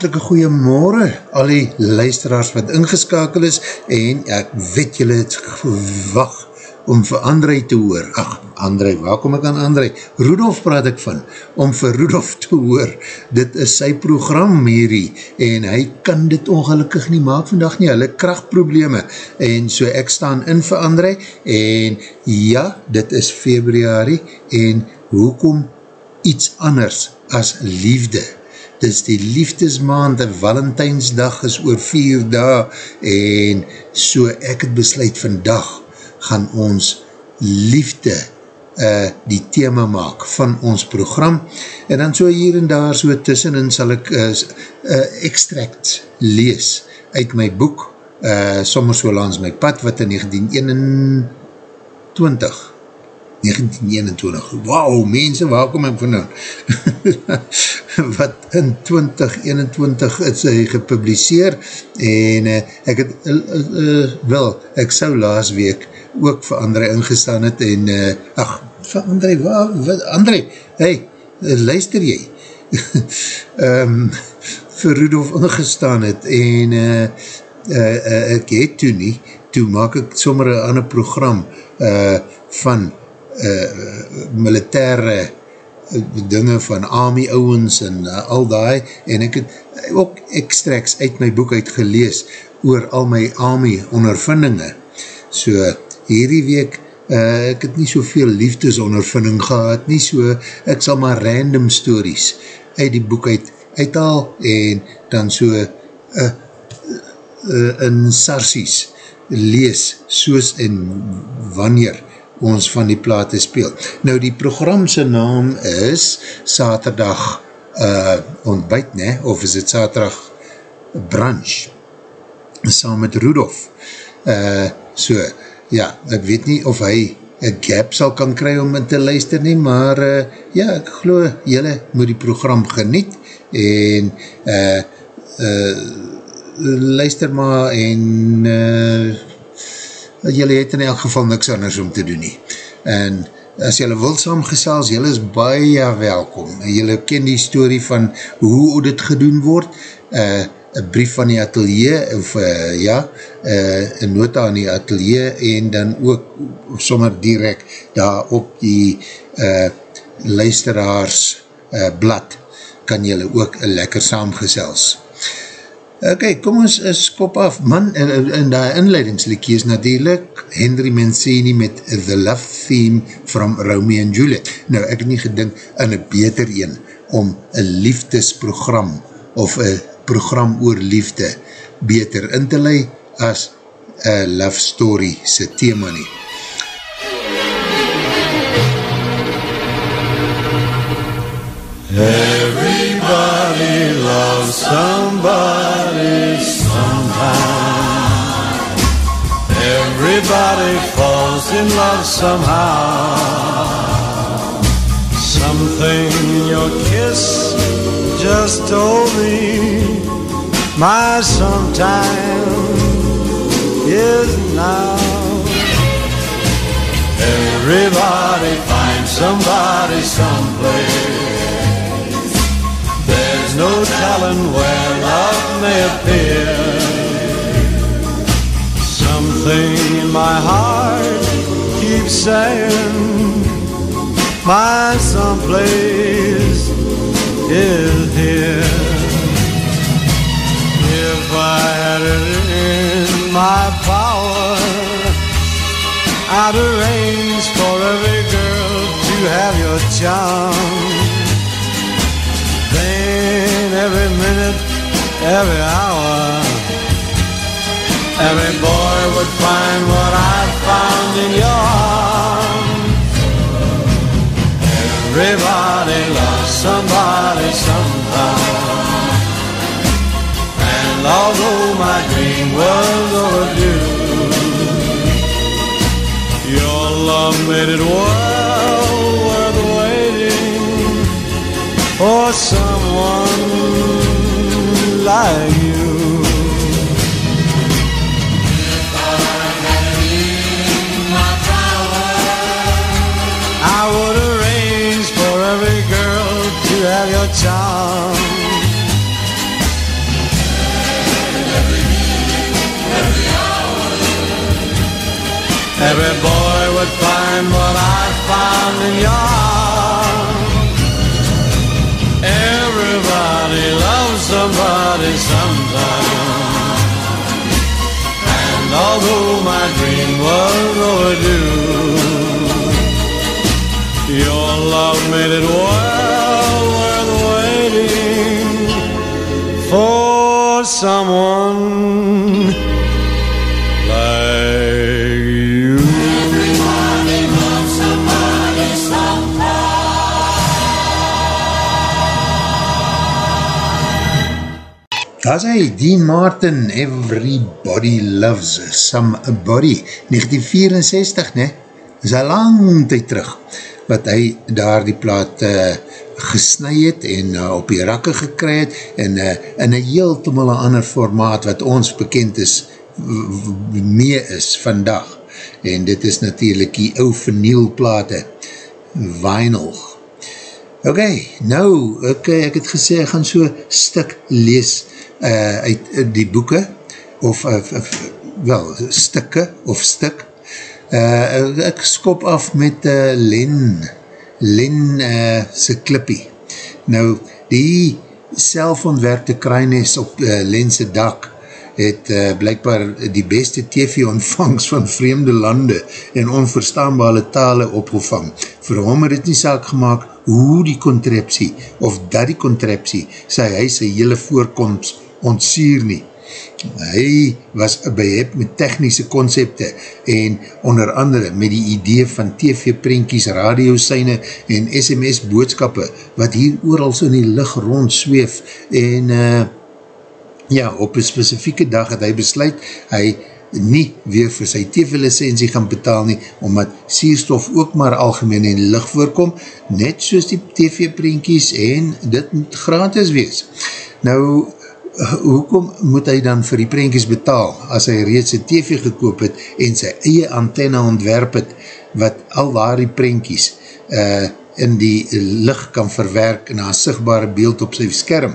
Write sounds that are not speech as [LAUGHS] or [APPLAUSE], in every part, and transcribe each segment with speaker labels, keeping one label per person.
Speaker 1: Hartelike goeie morgen al die luisteraars wat ingeskakel is en ek weet julle het wacht om vir André te hoor. Ach, André, waar kom ek aan André? Rudolf praat ek van, om vir Rudolf te hoor. Dit is sy program hierdie en hy kan dit ongelukkig nie maak vandag nie, hulle krachtprobleme. En so ek staan in vir André en ja, dit is februari en hoekom iets anders as liefde? Dit is die liefdesmaand, en Valentijnsdag is oor vier dae, en so ek het besluit vandag, gaan ons liefde uh, die thema maak van ons program, en dan so hier en daar so tussenin sal ek uh, uh, extract lees uit my boek, uh, Sommer so langs my pad, wat in 1921 1921, wauw, mense, waar kom ek vandaan? [LAUGHS] wat in 2021 is hy gepubliseer en uh, ek het, uh, uh, wel, ek sou laas week ook vir André ingestaan het en, uh, ach, vir André, waar, wat, André, hey, luister jy? um, [LAUGHS] vir Rudolf ingestaan het en uh, uh, uh, ek het toe nie, toe maak ek sommer een ander program uh, van uh, militaire uh, dinge van army ouwens en uh, al die en ek het ook extracts uit my boek uit gelees oor al my army ondervindinge. So hierdie week uh, ek het nie soveel liefdesondervinding gehad nie so ek sal maar random stories uit die boek uit uithaal en dan so uh, uh, in sarsies lees soos en wanneer ons van die plate speel. Nou die programse naam is Saterdag uh, ontbijt, ne? of is het Saterdag brunch, saam met Rudolf. Uh, so, ja, ek weet nie of hy een gap sal kan kry om te luister nie, maar uh, ja, ek geloof, jylle moet die program geniet en uh, uh, luister maar en uh, jylle het in elk geval niks anders om te doen nie. En as jylle wil saamgesels, jylle is baie welkom. Jylle ken die story van hoe dit gedoen word, uh, een brief van die atelier, of uh, ja, uh, een nota aan die atelier, en dan ook sommer direct daar op die uh, luisteraars uh, blad, kan jylle ook lekker saamgesels. Ok, kom ons skop af. Man, in, in die inleidingslikkie is natuurlijk Henry Mancini met The Love Theme from Romeo and Juliet. Nou, ek het nie gedink in een beter een om een liefdesprogram of een program oor liefde beter in te lei as een love story se thema nie. Everybody loves somebody sometime.
Speaker 2: Everybody falls in love somehow. Something your kiss just told me my sometime is now. Everybody finds somebody someplace. No telling where love may appear. Something in my heart keeps saying my someplace is here. If I had it in my power, I'd arrange for every girl to have your charm. Every minute, every hour, every boy would find what I found in your arms. Everybody loves somebody sometime. And although my dream was overdue, your love made it well worth waiting for someone like you. I would arrange for every girl to have your charm. Every boy would find what I found in your arms. Somebody sometime. And although my dream was overdue, your love made it well worth waiting for someone
Speaker 1: Daar is hy, Dean Martin, Everybody Loves Somebody, 1964, ne? is een lang tijd terug, wat hy daar die plaat uh, gesnui het en uh, op die rakke gekry het, en uh, in een heel mulle ander formaat, wat ons bekend is, mee is vandag, en dit is natuurlijk die ou vernielplate, vinyl. Ok, nou, ek, ek het gesê, ek gaan so stuk lees, uh, uit die boeken, of, of, of wel, stikke, of stik. Uh, ek skop af met uh, Len, Len uh, se klippie. Nou, die selfontwerkte kruines op uh, Len se dak, het uh, blijkbaar die beste TV-ontvangs van vreemde lande en onverstaanbare tale opgevang. Vir hom het het nie saak gemaakt hoe die contraptie, of dat die contraptie, sy hy sy hele voorkomst ontsier nie. Hy was behep met technische concepte en onder andere met die idee van TV-prenkies, radiosyne en SMS boodskappe wat hier ooral so in die licht rond zweef en uh, ja, op een specifieke dag het hy besluit, hy nie weer vir sy TV-licensie gaan betaal nie, omdat sierstof ook maar algemeen in die licht voorkom, net soos die TV-prenkies en dit moet gratis wees. Nou, hoekom moet hy dan vir die prentjies betaal as hy reeds een TV gekoop het en sy eie antenne ontwerp het wat al waar die prentjies uh, in die licht kan verwerk na een sigtbare beeld op sy skerm.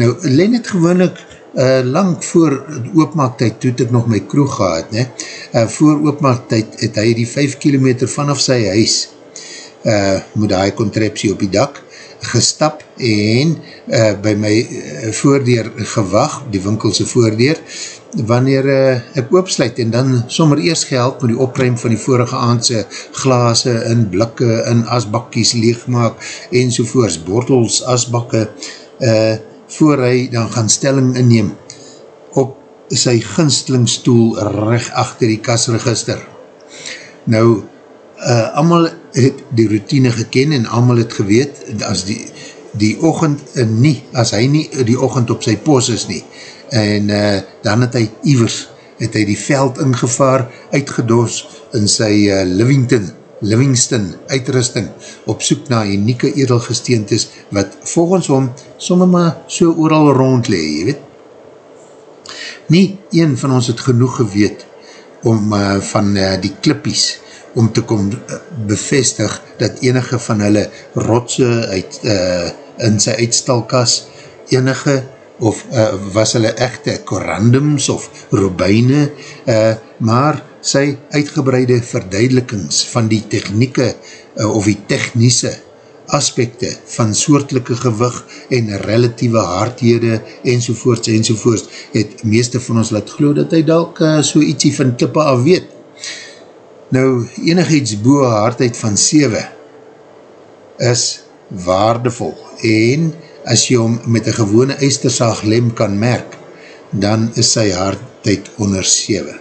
Speaker 1: Nou, Len het gewoonlik uh, lang voor oopmaaktheid toe het ek nog my kroeg gehad, ne? Uh, voor oopmaaktheid het hy die 5 kilometer vanaf sy huis uh, moet hy contraptie op die dak gestap en uh, by my uh, voordeur gewag, die winkelse voordeur, wanneer uh, ek oopsluit en dan sommer eerst gehelp met die opruim van die vorige aandse glase in blikke, in asbakkies leegmaak en sovoorts, bortels, asbakke, uh, voor hy dan gaan stelling inneem op sy ginstelingstoel recht achter die kasregister. Nou, uh, allemaal het die routine geken en allemaal het geweet, as die, die ochend uh, nie, as hy nie die ochend op sy pos is nie, en uh, dan het hy ivers het hy die veld ingevaar, uitgedos in sy uh, Livington, Livingston uitrusting op soek na unieke edelgesteentes wat volgens hom somme maar so ooral rondlee, jy weet. Nie een van ons het genoeg geweet om uh, van uh, die klippies om te kom uh, bevestig dat enige van hulle rotse uit, uh, in sy uitstalkas enige of uh, was hulle echte korandums of robijne, uh, maar sy uitgebreide verduidelikings van die technieke uh, of die technische aspekte van soortelike gewig en relatieve hardhede enzovoorts enzovoorts het meeste van ons laat geloof dat hy dalk uh, so ietsie van klippe af weet. Nou, enig iets boe hardheid van 7 is waardevol en as jy hom met een gewone eistersaag lem kan merk, dan is sy hardheid onder 7.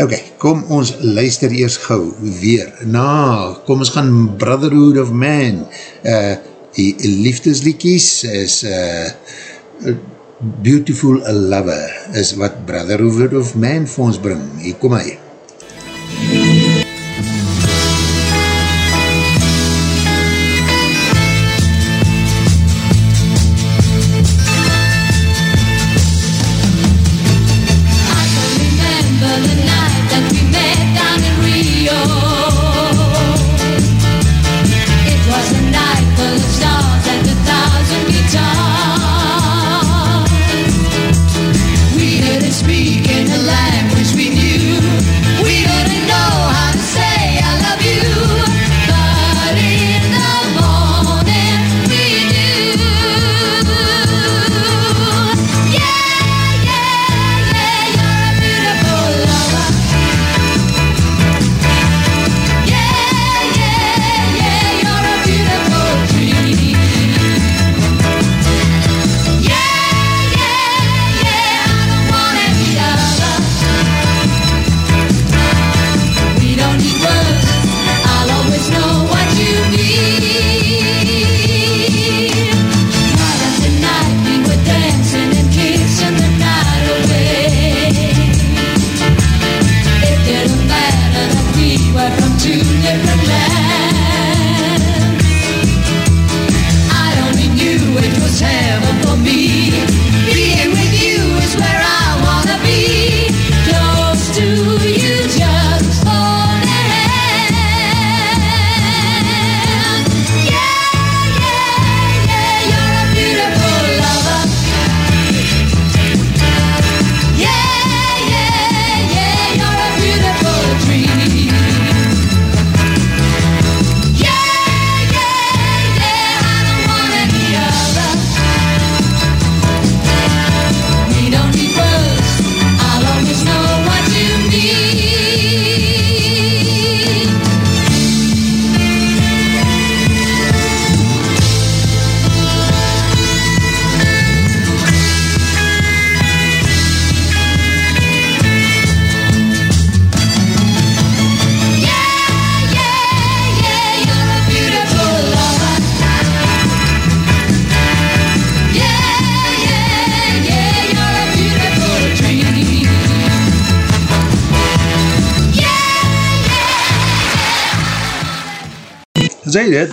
Speaker 1: Ok, kom ons luister eers gauw weer. Na, kom ons gaan Brotherhood of Man. Uh, die liefdesliekies is uh, Beautiful Lover, is wat Brotherhood of Man vir ons bring. Hier kom hy.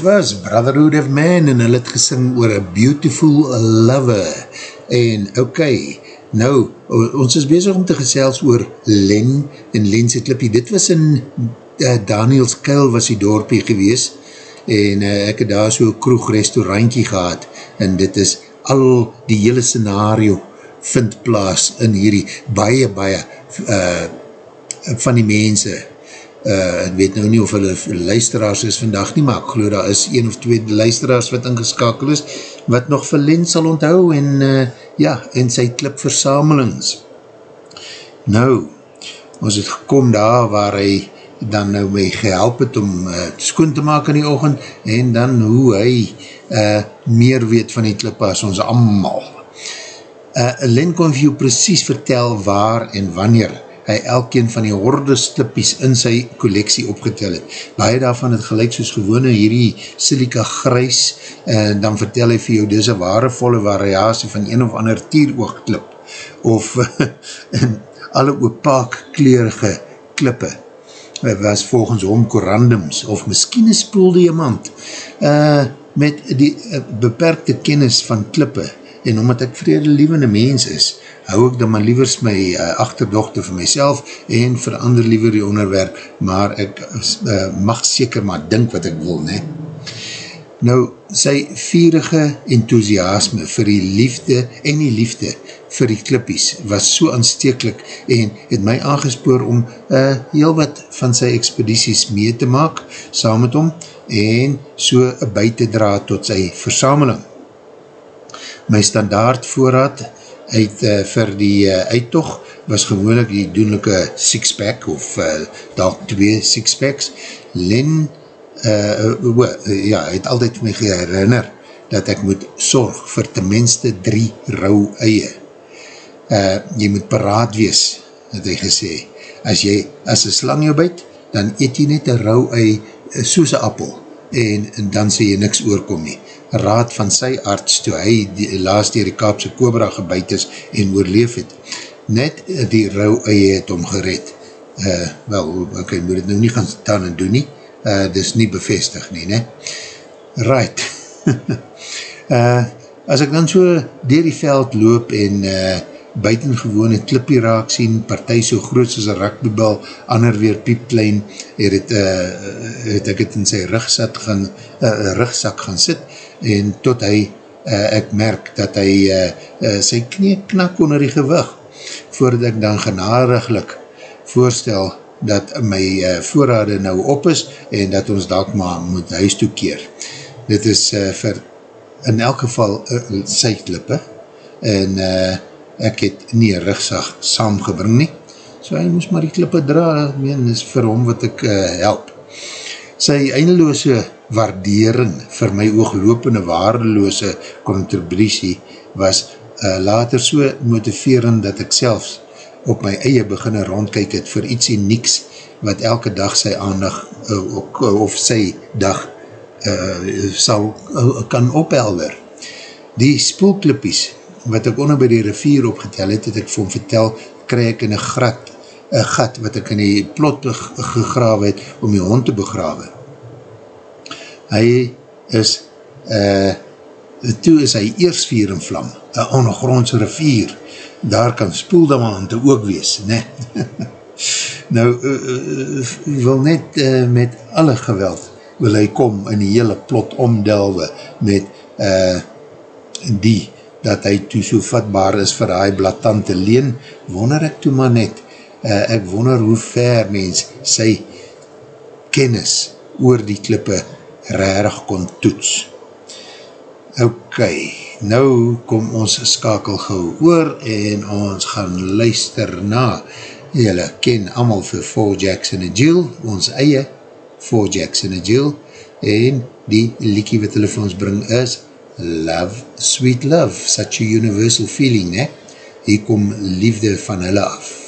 Speaker 1: Dit was Brotherhood of Man en hulle het gesing oor a beautiful lover. En ok, nou ons is bezig om te gesels oor Len en Lense Klippie, dit was in uh, Daniels Kuil was die dorpie gewees en uh, ek het daar so kroeg restaurantje gehad en dit is al die hele scenario vind plaas in hierdie baie baie uh, van die mense uh, ek weet nou nie of hulle luisteraars is vandag nie, maar ek geloof daar is een of twee luisteraars wat ingeskakel is, wat nog vir Len sal onthou en uh, ja, en sy klipversamelings. Nou, ons het gekom daar waar hy dan nou my gehelp het om uh, skoon te maak in die oogend en dan hoe hy uh, meer weet van die klip as ons allemaal. Uh, Len kon vir jou precies vertel waar en wanneer hy elkeen van die horde stippies in sy collectie opgetel het. Baie daarvan het gelijk soos gewone hierdie silika grys en dan vertel hy vir jou dis een warevolle variatie van een of ander tieroogklip of [LAUGHS] alle opaak kleurige klippe was volgens hom korandums of miskien een spoeldiamant uh, met die uh, beperkte kennis van klippe en omdat ek vredelievende mens is hou ek dan maar liewers my uh, achterdochte vir myself en verander liever die onderwerp maar ek uh, mag seker maar dink wat ek wil ne nou sy vierige enthousiasme vir die liefde en die liefde vir die klippies was so aansteeklik en het my aangespoor om uh, heel wat van sy expedities mee te maak saam met hom en so by te dra tot sy versameling. My standaard voorraad uit uh, vir die uh, uittocht was gewoonlik die doenlijke six-pack of uh, dalk twee six-packs. Len uh, uh, uh, ja, het altyd my geherinner dat ek moet sorg vir tenminste drie rauw eie uh, jy moet paraat wees, het hy gesê. As jy, as een slang jou byt, dan eet jy net een rauw ei, eh, soos een appel, en, en dan sê jy niks oorkom nie. Raad van sy arts, toe hy die, laatst dier die kaapse kobra gebyt is en oorleef het, net die rauw ei het om gered. Uh, wel, ok, moet het nou nie gaan staan en doen nie, uh, dis nie bevestig nie, ne? Right. uh, [LAUGHS] as ek dan so dier die veld loop en uh, buitengewone klippie raak sien, partij so groot soos een rugbybal, ander weer piepklein, het, het, uh, het ek het in sy rugzak gaan, uh, rugzak gaan sit, en tot hy, uh, ek merk dat hy uh, uh, sy knie knak onder die gewig, voordat ek dan genadiglik voorstel dat my uh, voorrade nou op is, en dat ons dat maar moet huis toekeer. Dit is uh, vir, in elk geval, uh, sy klippe, en uh, ek het nie een rugzag saamgebring nie, so hy moes maar die klippe dra, meen, is vir hom wat ek uh, help. Sy eindeloose waardering vir my ooglopende waardeloose contributie was uh, later so motiverend dat ek selfs op my eie beginne rondkyk het vir iets unieks wat elke dag sy aandag uh, of sy dag uh, sal uh, kan ophelder. Die spoelklippies wat ek onder by die rivier opgetel het, het ek vir hom vertel, kry ek in een grat, een gat wat ek in die plot gegrawe het, om die hond te begrawe. Hy is, uh, toe is hy eers vier in vlam, een ondergrondse rivier, daar kan spoeldamante ook wees, ne? [LAUGHS] nou, uh, uh, wil net uh, met alle geweld, wil hy kom in die hele plot omdelwe, met uh, die, dat hy toe so vatbaar is vir hy blatante leen, wonder ek toe maar net, uh, ek wonder hoe ver mens sy kennis oor die klippe rarig kon toets. Ok, nou kom ons skakel gauw oor en ons gaan luister na, jylle ken amal vir Four Jacks in a Jill, ons eie Four Jacks in a Jill, en die liekie wat hulle vir ons bring is love, sweet love, such a universal feeling, ne? Hier kom liefde van hulle af.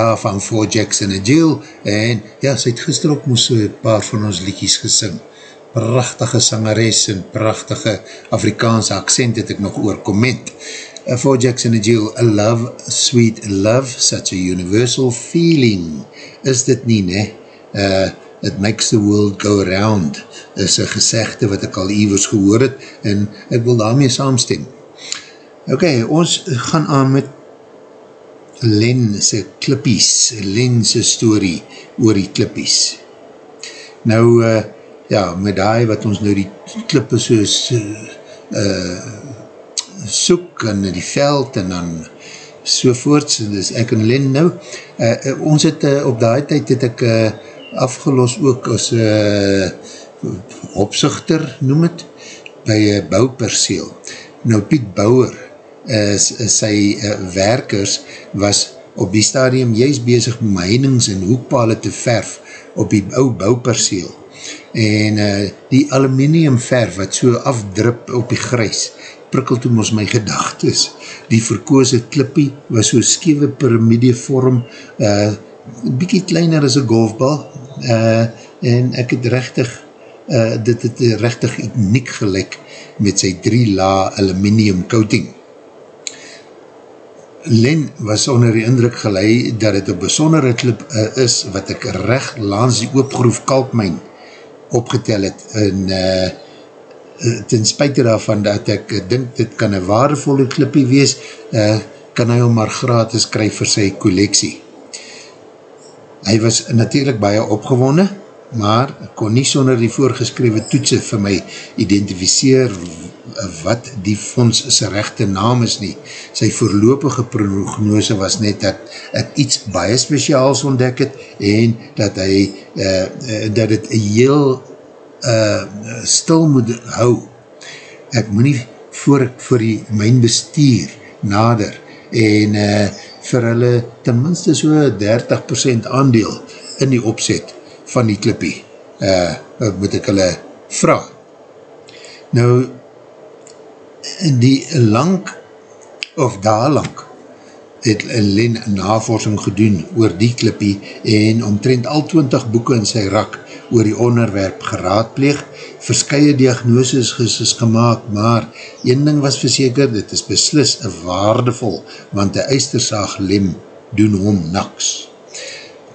Speaker 1: Daar van Four Jacks in a Jail, en ja, sy het gister ook moes een paar van ons liedjes gesing, prachtige sangeres en prachtige Afrikaanse accent het ek nog oor comment, uh, Four Jacks in a Jail, a love, sweet love, such a universal feeling, is dit nie, ne? Uh, it makes the world go around, is een gezegde wat ek al evers gehoor het, en ek wil daarmee saamstem, Ok, ons gaan aan met Len se klippies, Len se story oor die klippies. Nou, uh, ja, met die wat ons nou die klippe soos uh, soek in die veld en dan sovoorts, dus ek en Len nou, uh, ons het uh, op die tijd het ek uh, afgelos ook as uh, opzichter, noem het, by uh, bouwperseel. Nou Piet Bouwer, is, is sy uh, werkers was op die stadium juist bezig om heinings en hoekpale te verf op die ou bouwperseel. En uh, die aluminium verf wat so afdrup op die grys, prikkel toe ons my gedagtes. Die verkoose klippie was so skewe pyramide vorm, uh, bykie kleiner as een golfbal, uh, en ek het rechtig, uh, dit het rechtig uniek gelijk met sy drie la aluminium coating. Len was onder die indruk gelei dat het een besondere klip uh, is wat ek recht langs die oopgroef kalkmijn opgetel het en uh, ten spuite daarvan dat ek dink dit kan een waardevolle klippie wees uh, kan hy om maar gratis kryf vir sy collectie. Hy was natuurlijk baie opgewonde maar kon nie sonder die voorgeskrewe toetse vir my identificeer wat die fonds sy rechte naam is nie. Sy voorlopige prognose was net dat ek iets baie speciaals ontdek het en dat hy uh, dat het heel uh, stil moet hou. Ek moet nie voor ek voor die myn bestuur nader en uh, vir hulle tenminste so 30% aandeel in die opzet van die klippie uh, moet ek hulle vraag. Nou, die lang of daar lang het Len navorsing gedoen oor die klippie en omtrent al 20 boeken in sy rak oor die onderwerp geraadpleeg, verskye diagnoses is gemaakt, maar een ding was verseker, dit is beslis waardevol, want die eistersaag lem doen hom naks.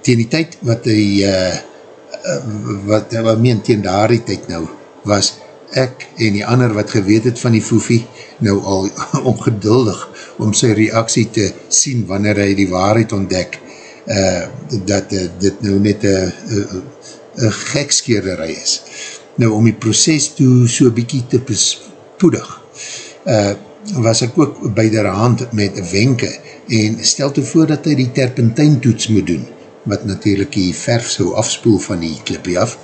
Speaker 1: Tegen die tyd wat die uh, wat, wat meen tegen daar die tyd nou, was ek en die ander wat geweet het van die foefie nou al [LAUGHS] ongeduldig om sy reaksie te sien wanneer hy die waarheid ontdek uh, dat uh, dit nou net een gekskeerderij is. Nou om die proces toe so bykie te bespoedig uh, was ek ook by der hand met wenke en stel toe voor dat hy die terpentijn toets moet doen wat natuurlijk die verf so afspoel van die klipie af,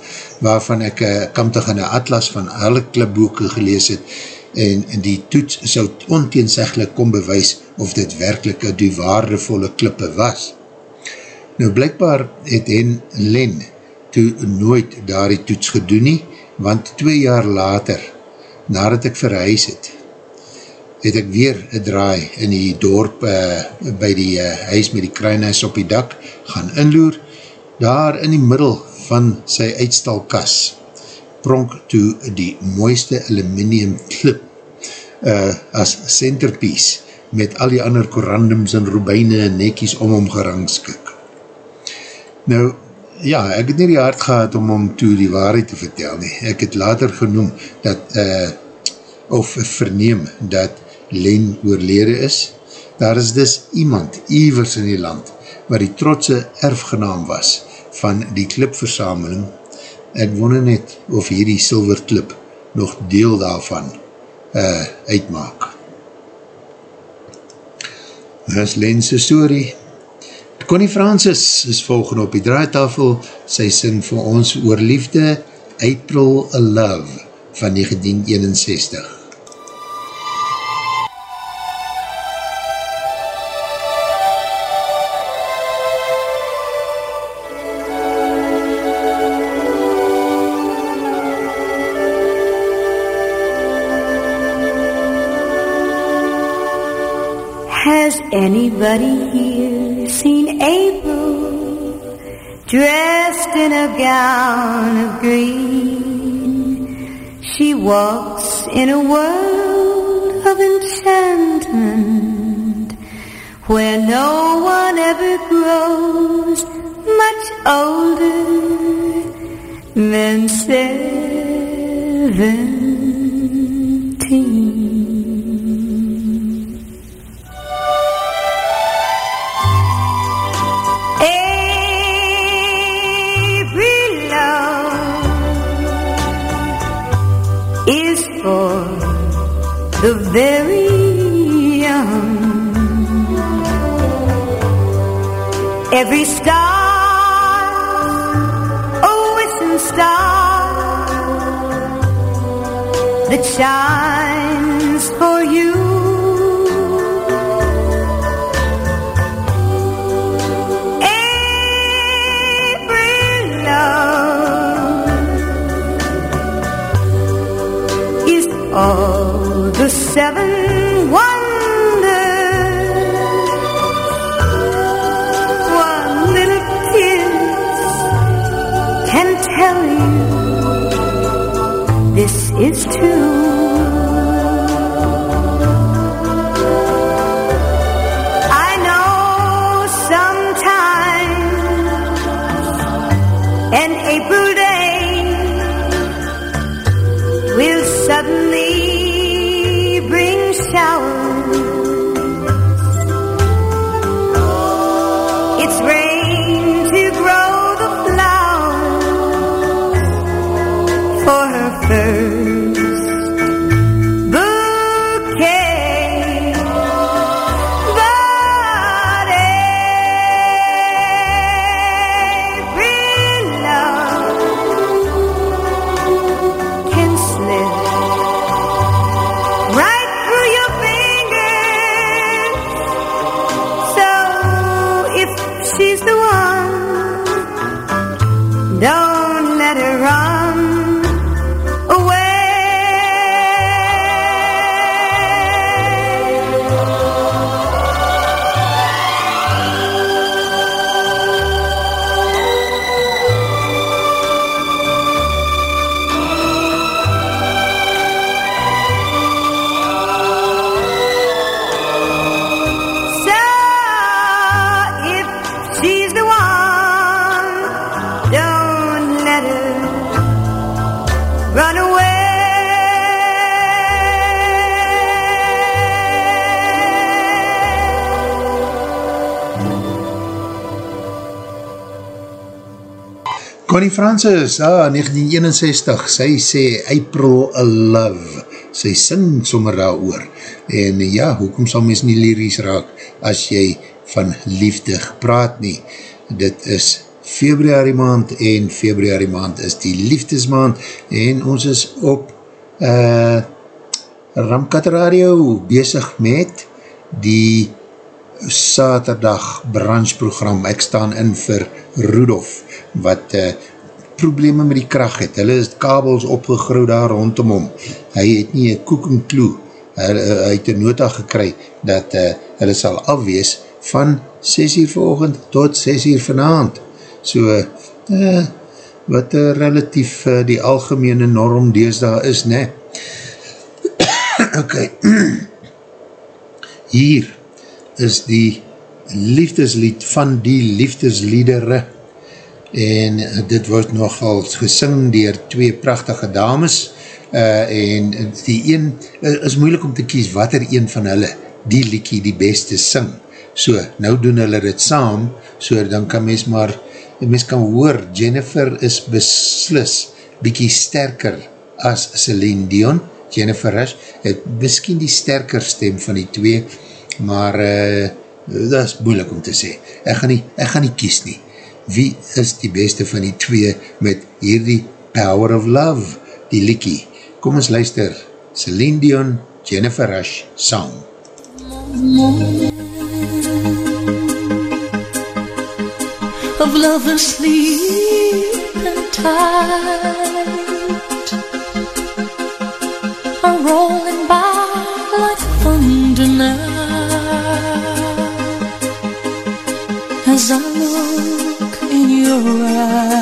Speaker 1: waarvan ek uh, kamtig in een atlas van alle klipboeken gelees het, en, die toets sou onteenseglik kom bewys of dit werkelijk die waardevolle klippe was. Nou blijkbaar het hen Len toe nooit daar die toets gedoen nie, want twee jaar later, nadat ek verhuis het, het ek weer een draai in die dorp uh, by die uh, huis met die kruinhuis op die dak gaan inloer, daar in die middel van sy uitstalkas pronk toe die mooiste aluminium clip uh, as centerpiece met al die ander korandums en robijne en nekies om hom gerangskik. Nou, ja, ek het nie die hart gehad om hom toe die waarheid te vertel nie. Ek het later genoem dat, uh, of verneem, dat Len oorlede is. Daar is dus iemand, Ivers in die land, waar die trotse erfgenaam was van die klipversameling. Ek wonne net of hierdie silverklip nog deel daarvan uh, uitmaak. Dit is Len's story. Connie Francis is volgende op die draaitafel. Sy sing vir ons oor liefde April a Love van 1961.
Speaker 3: Anybody here seen April dressed in a gown of green? She walks in a world of enchantment where no one ever grows much older than seventeen. Every star, oh, a wishing star that shines for you. Every love is all the seven is true.
Speaker 1: Connie Francis, ah, 1961, sy sê April a Love, sy sing sommer daar oor, en ja, hoekom sal mens nie lyries raak, as jy van liefde praat nie, dit is februari maand, en februari maand is die liefdesmaand, en ons is op uh, Ramkat Radio bezig met die saterdag branchprogram, ek staan in vir Rudolf, wat uh, probleme met die kracht het, hulle is kabels opgegroe daar rondom hom, hy het nie een koek en kloe, hy, hy het een nota gekry, dat uh, hulle sal afwees van 6 uur volgend tot 6 uur vanavond, so uh, wat uh, relatief uh, die algemene norm dees daar is, ne? [COUGHS] ok, hier is die liefdeslied van die liefdesliedere en dit word nogal gesing dier twee prachtige dames uh, en die een is moeilik om te kies wat er een van hulle die liekie die beste sing. So, nou doen hulle dit saam so, dan kan mens maar mens kan hoor, Jennifer is beslis bykie sterker as Celine Dion. Jennifer Rush het miskien die sterker stem van die twee maar uh, dat is moeilik om te sê. Ek gaan nie, ek gaan nie kies nie wie is die beste van die twee met hierdie Power of Love, die liekie. Kom ons luister, Celine Dion, Jennifer Rush, song.
Speaker 4: Of love and sleep and tide Are rolling by like thunder now
Speaker 5: hearts your
Speaker 4: eyes.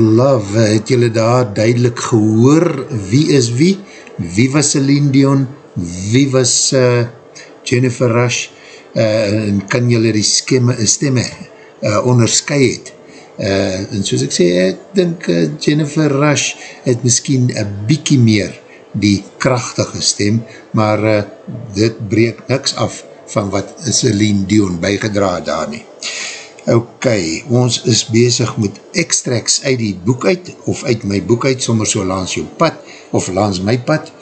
Speaker 4: Love, het julle daar duidelik gehoor, wie is wie? Wie was Celine Dion? Wie was uh, Jennifer Rush?
Speaker 1: uh, en kan jylle die skemme, stemme uh, onderskui het. Uh, en soos ek sê, ek dink uh, Jennifer Rush het miskien een bykie meer die krachtige stem, maar uh, dit breek niks af van wat Celine Dion bijgedra daar nie. Ok, ons is bezig met extracts uit die boek uit, of uit my boek uit, sommer so langs jou pad, of langs my pad.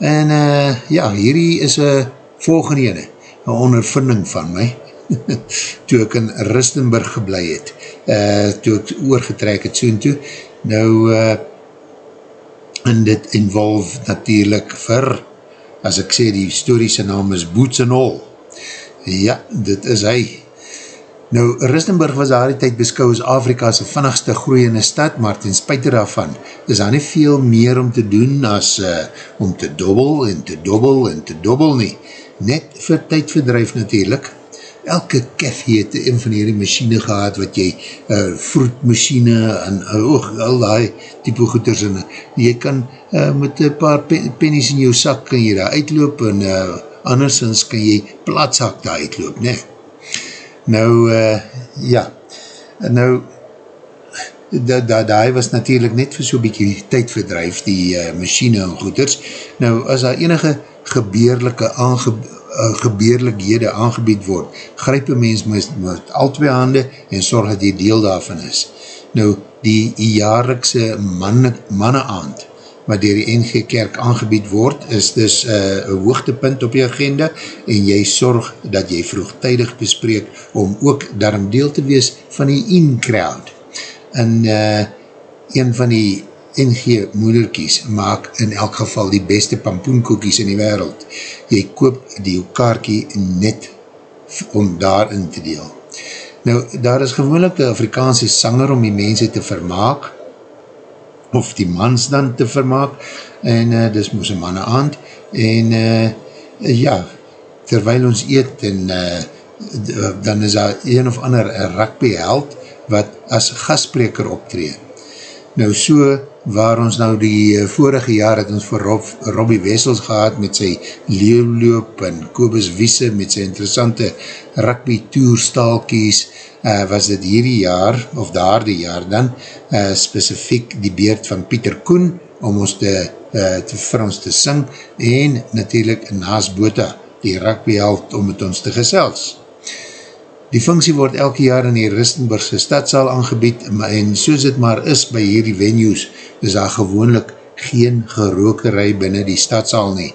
Speaker 1: En uh, ja, hierdie is een volgende ene, een ondervinding van my, [LAUGHS] toe ek in Rustenburg geblei het, uh, toe ek oorgetrek het soen toe. Nou, uh, en dit involve natuurlijk vir, as ek sê die historiese naam is Boots and All. Ja, dit is hy. Nou, Rustenburg was daar die tijd beskou as Afrika's vinnigste groeiende stad, maar ten spuite daarvan is daar nie veel meer om te doen as uh, om te dobbel en te dobbel en te dobbel nie. Net vir tydverdrijf natuurlijk. Elke kefje het een van hierdie machine gehad wat jy uh, vroetmachine en uh, oog, al die type goeders en jy kan uh, met een paar pen, pennies in jou sak kan jy daar uitloop en uh, andersens kan jy plaatsak daar uitloop, nee. Nou, uh, ja, nou, da, da, daai was natuurlijk net vir so'n bykie tydverdrijf, die uh, machine en goeders. Nou, as daar enige gebeurlijke aange, uh, gebeurlikhede aangebied word, grijp een mens met, met al twee hande en sorg dat jy deel daarvan is. Nou, die jaarlikse manne, manne aand, wat dier die NG Kerk aangebied word, is dus uh, een hoogtepunt op die agenda en jy sorg dat jy vroegtijdig bespreek om ook daarom deel te wees van die in-crowd. En uh, een van die NG moederkies maak in elk geval die beste pampoenkoekies in die wereld. Jy koop die kaartjie net om daarin te deel. Nou, daar is gewoonlik een Afrikaanse sanger om die mense te vermaak, of die mans dan te vermaak en uh, dis moes een manne aand en uh, ja terwijl ons eet en uh, dan is daar een of ander rugby held wat as gastspreker optree. Nou so waar ons nou die vorige jaar het ons vir Rob, Robbie Wessels gehad met sy leeuwloop en Kobus Wiese met sy interessante rugby toerstaalkies uh, was dit hierdie jaar, of daar die jaar dan, uh, specifiek die beerd van Pieter Koen, om ons te, uh, te vir ons te sing, en natuurlijk Naas Bota, die rugbyheld, om met ons te gesels. Die funksie word elke jaar in die Ristenburgse stadsaal aangebied, en soos het maar is by hierdie venues, is daar gewoonlik geen gerookerij binnen die stadsaal nie.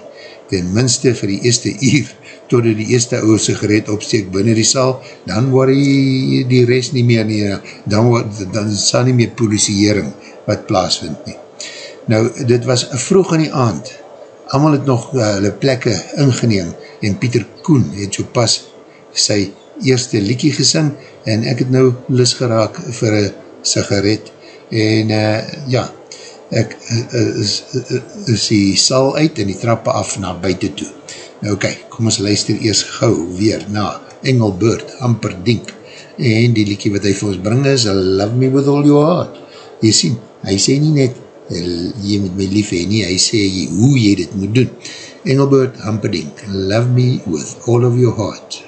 Speaker 1: Ten minste vir die eerste uur totdat die eerste ouwe sigaret opsteek binnen die saal, dan word die, die rest nie meer nie, dan, word, dan sal nie meer polisiering wat plaasvind nie. Nou, dit was vroeg in die aand, allemaal het nog uh, hulle plekke ingeneem, en Pieter Koen het so pas sy eerste liekie gesing, en ek het nou lis geraak vir een sigaret, en uh, ja, ek uh, is, uh, is die saal uit en die trappe af na buiten toe. Nou okay, kom ons luister eers gauw weer na Engelbert, amper dink. En die liekie wat hy vir ons bring is, Love Me With All Your Heart. Jy sien, hy sê nie net, jy moet my lief heen nie, hy sê jy, hoe jy dit moet doen. Engelbert, amper dink, Love Me With All of Your Heart.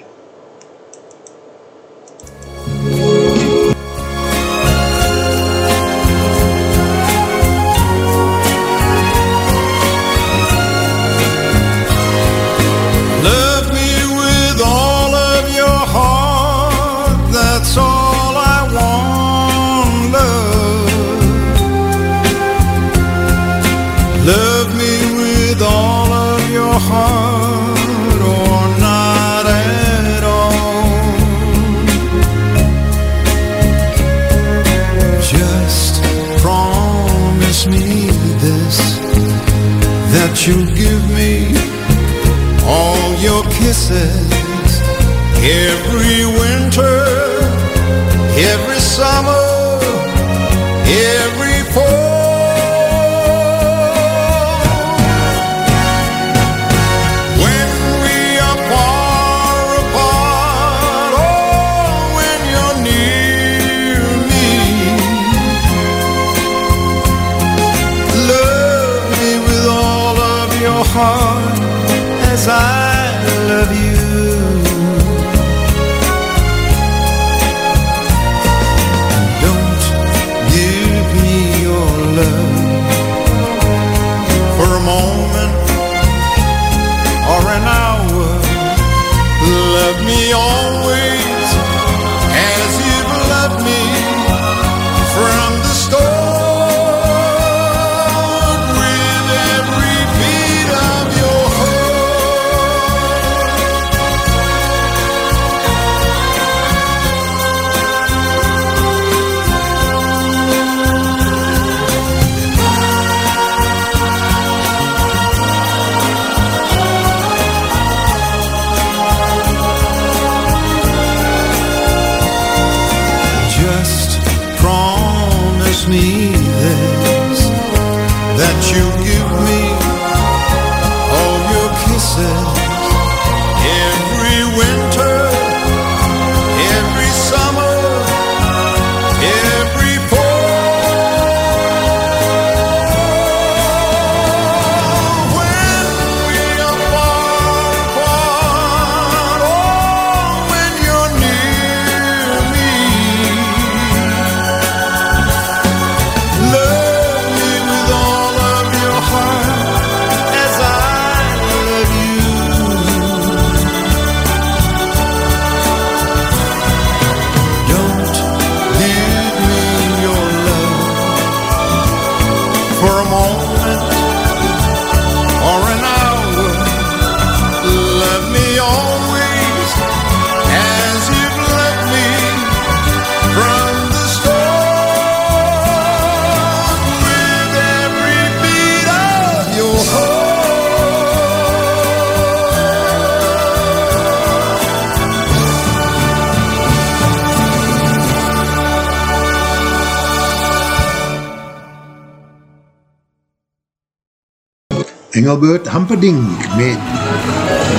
Speaker 1: Engelbert Hamperding met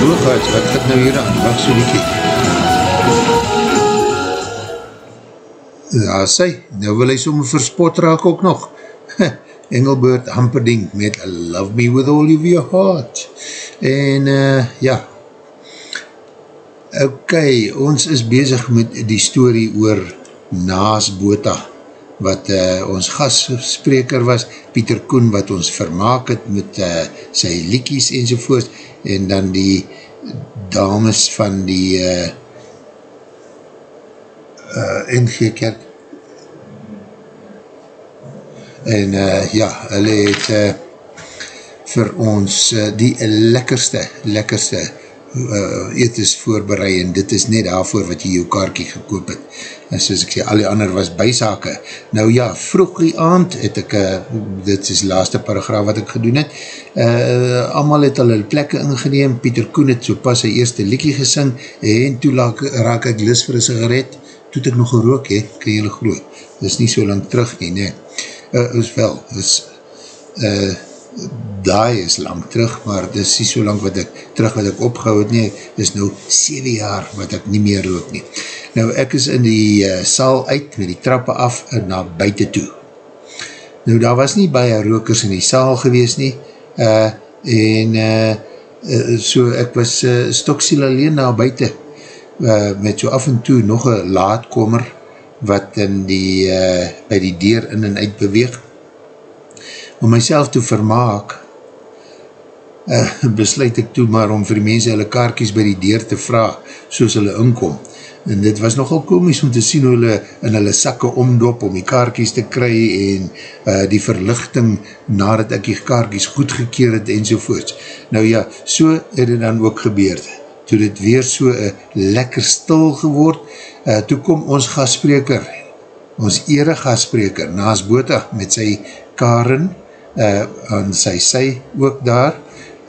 Speaker 1: Boogarts, wat gaat nou hier aan? Wacht so liekie. Ja, sy, nou wil hy somme verspot raak ook nog. [LAUGHS] Engelbert Hamperding met Love Me With All of Your Heart. En uh, ja, ok, ons is bezig met die story oor Naas Bota, wat uh, ons gastspreker was, Pieter Koen, wat ons vermaak het met uh, sy liekies enzovoort, en dan die dames van die uh, uh, NG Kerk, en uh, ja, hulle het uh, vir ons uh, die lekkerste, lekkerste uh, etes voorbereid en dit is net daarvoor wat jy jou kaartje gekoop het. En soos ek sê, al die ander was bysake. Nou ja, vroeg die aand het ek, uh, dit is die laaste paragraaf wat ek gedoen het, uh, allemaal het al hulle plekke ingeneem, Pieter Koen het so pas sy eerste liekie gesing en toe raak, raak ek lis vir een sigaret, toe ek nog gerook, he, kan jylle groot. Dit is nie so lang terug nie, nee. Uh, is wel, is uh, daai is lang terug, maar dit is nie so lang wat ek, terug wat ek opgehou het nie, is nou 7 jaar wat ek nie meer rook nie. Nou ek is in die uh, saal uit, met die trappe af, en na buiten toe. Nou daar was nie baie rokers in die saal gewees nie, uh, en uh, so ek was uh, stoksiel alleen na buiten, uh, met so af en toe nog een laatkomer, wat in die, uh, by die deur in en uit beweeg, om myself te vermaak, uh, besluit ek toe maar om vir die mense hulle kaartjes by die deur te vraag, soos hulle inkom. En dit was nogal komisch om te sien hoe hulle in hulle sakke omdop om die kaartjes te kry en uh, die verlichting nadat ek die kaartjes goedgekeer het en sovoorts. Nou ja, so het het dan ook gebeurd. Toe dit weer so uh, lekker stil geword, uh, toe kom ons gastspreker, ons ere gastspreker, Naas Bota met sy Karen, uh, en sy sy ook daar,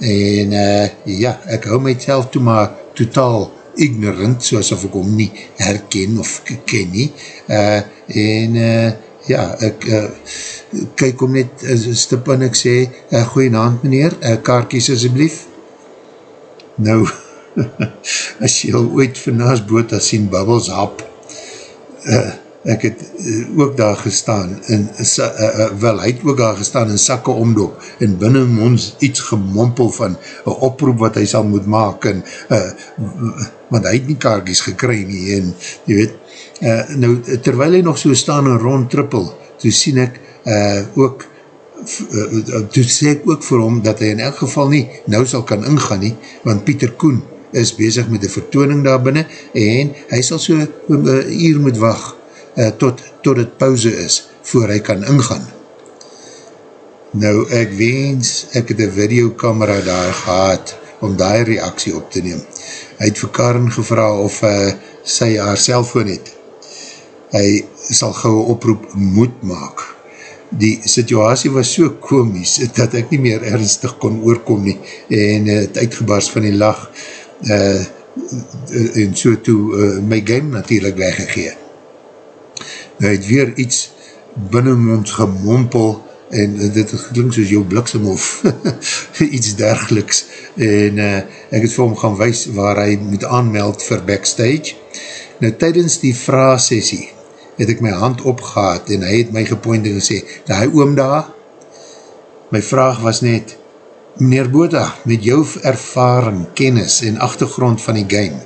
Speaker 1: en uh, ja, ek hou myself toe maar totaal ignorant, soos of ek hom nie herken of ken nie, uh, en uh, ja, ek uh, kyk om net uh, stip en ek sê, uh, goeie naand meneer, uh, kaartjes asjeblief, nou, [LAUGHS] as jy al ooit vannaas boot as sien Bubbles hap, uh, ek het uh, ook daar gestaan, en, uh, uh, wel, hy het ook daar gestaan in sakke omdoop, en binnen ons iets gemompel van een oproep wat hy sal moet maak, en, uh, want hy het nie kaartjes gekry nie, en, jy weet, uh, nou, terwijl hy nog so staan en rond trippel, toe sien ek uh, ook, uh, toe sê ek ook vir hom, dat hy in elk geval nie, nou sal kan ingaan nie, want Pieter Koen is bezig met die vertooning daar binnen, en hy sal so uh, uur moet wacht, uh, tot, tot het pauze is, voor hy kan ingaan. Nou, ek wens, ek het een videokamera daar gehad, om die reaksie op te neem. Hy het vir Karen gevra of uh, sy haar cellfoon het. Hy sal gauwe oproep moed maak. Die situasie was so komies, dat ek nie meer ernstig kon oorkom nie, en uh, het uitgebars van die lach, uh, en so toe uh, my game natuurlijk weggegeen hy het weer iets binnen ons gemompel en dit klink soos jou bliksem of [LAUGHS] iets dergeliks en uh, ek het vir hom gaan wees waar hy moet aanmeld vir backstage nou tydens die vraag-sessie het ek my hand opgehaad en hy het my gepoint en gesê, die oom daar my vraag was net meneer Bota, met jou ervaring, kennis en achtergrond van die game,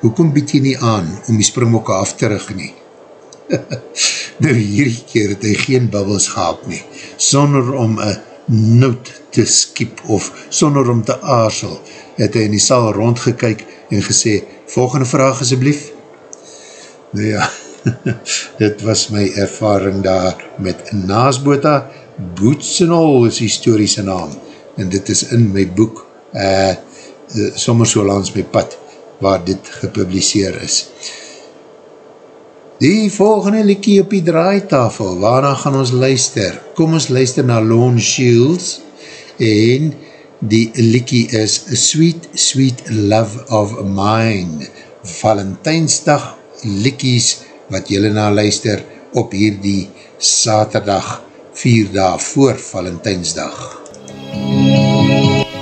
Speaker 1: hoekom bied jy nie aan om die springbokke af te rug nie? [LAUGHS] nou hierdie keer het hy geen bubbels gehad nie, sonder om een noot te skiep of sonder om te aarsel, het hy in die saal rondgekyk en gesê, volgende vraag asjeblief. Nou ja, [LAUGHS] dit was my ervaring daar met Naasbota, Boots and All is die historische naam, en dit is in my boek, uh, sommer so langs my pad, waar dit gepubliseer is. Die volgende liekie op die draaitafel, waarna gaan ons luister? Kom ons luister na Lone Shields en die liekie is Sweet, Sweet Love of Mine. Valentijnsdag liekies wat jylle na luister op hierdie saterdag, vier daag voor Valentijnsdag. MUZIEK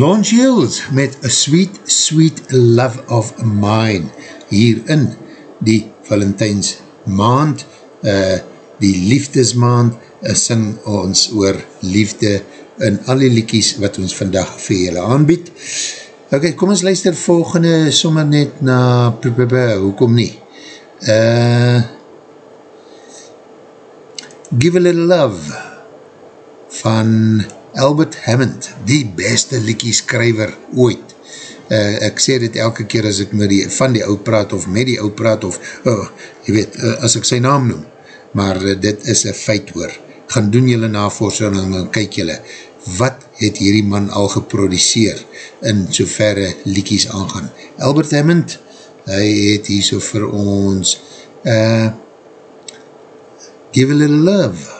Speaker 6: Lon Shields met A Sweet, Sweet Love of Mine hier in die Valentijns maand, uh, die liefdesmaand, uh, sing ons oor liefde in al die liekies wat ons vandag vir julle aanbied. Ok, kom ons luister volgende sommer net na, hoekom nie? Uh, Give a Little Love van Albert Hammond, die beste liekie skryver ooit. Uh, ek sê dit elke keer as ek die, van die ou praat of met die ou praat of, oh, jy weet, uh, as ek sy naam noem. Maar uh, dit is een feit hoor. Gaan doen jylle navorsing en kyk jylle, wat het hierdie man al geproduceer in so verre liekies aangaan. Albert Hammond, hy het hier so vir ons uh, Give a Little Love.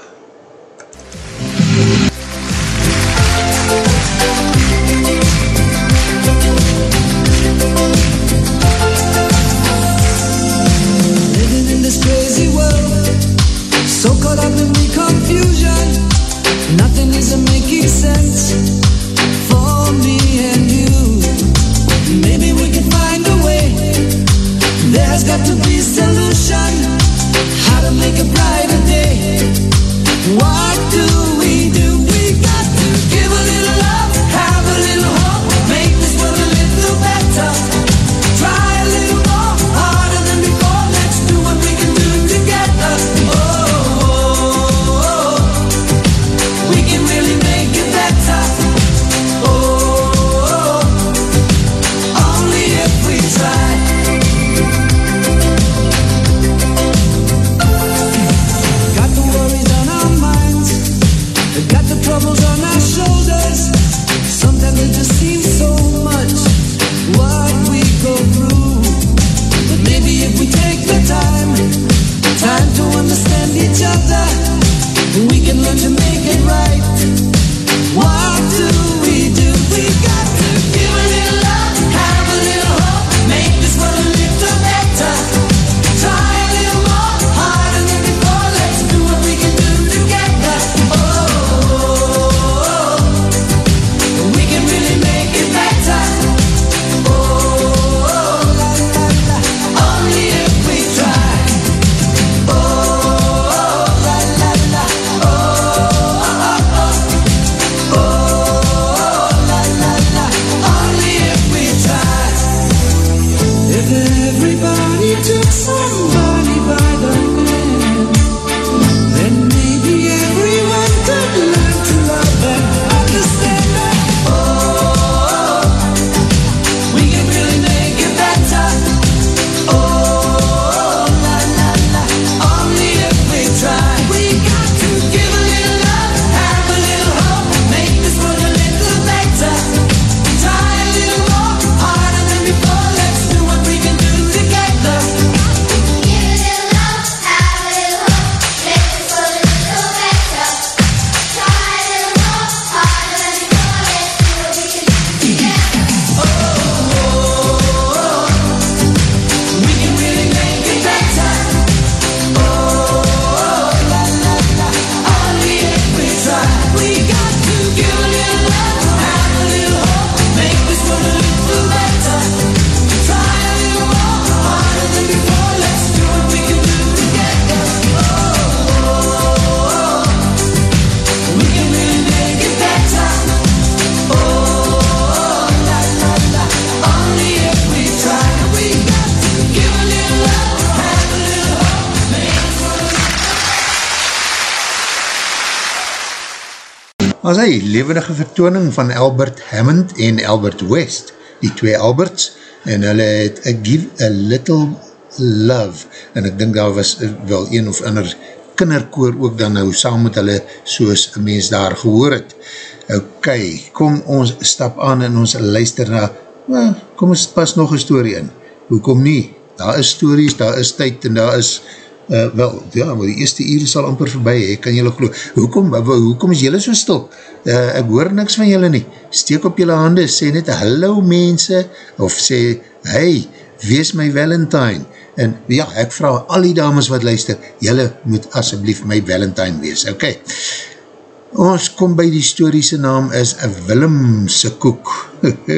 Speaker 6: Levendige vertooning van Albert Hammond en Albert West, die twee Alberts, en hulle het A Give a Little Love, en ek dink daar was wel een of ander kinderkoor ook dan nou saam met hulle soos een mens daar gehoor het. Ok, kom ons stap aan en ons luister na, well, kom ons pas nog een story in. Hoekom nie? Daar is stories, daar is tyd en daar is Uh, wel, ja, maar die eerste uur sal amper voorbij, he, kan jylle geloof. Hoekom, hoekom is jylle so stil? Uh, ek hoor niks van jylle nie. Steek op jylle hande, sê net, hallo mense, of sê, hey, wees my Valentine. En ja, ek vraag al die dames wat luister, jylle moet asjeblief my Valentine wees, ok.
Speaker 1: Ons kom by die storiese naam is Willemse Koek.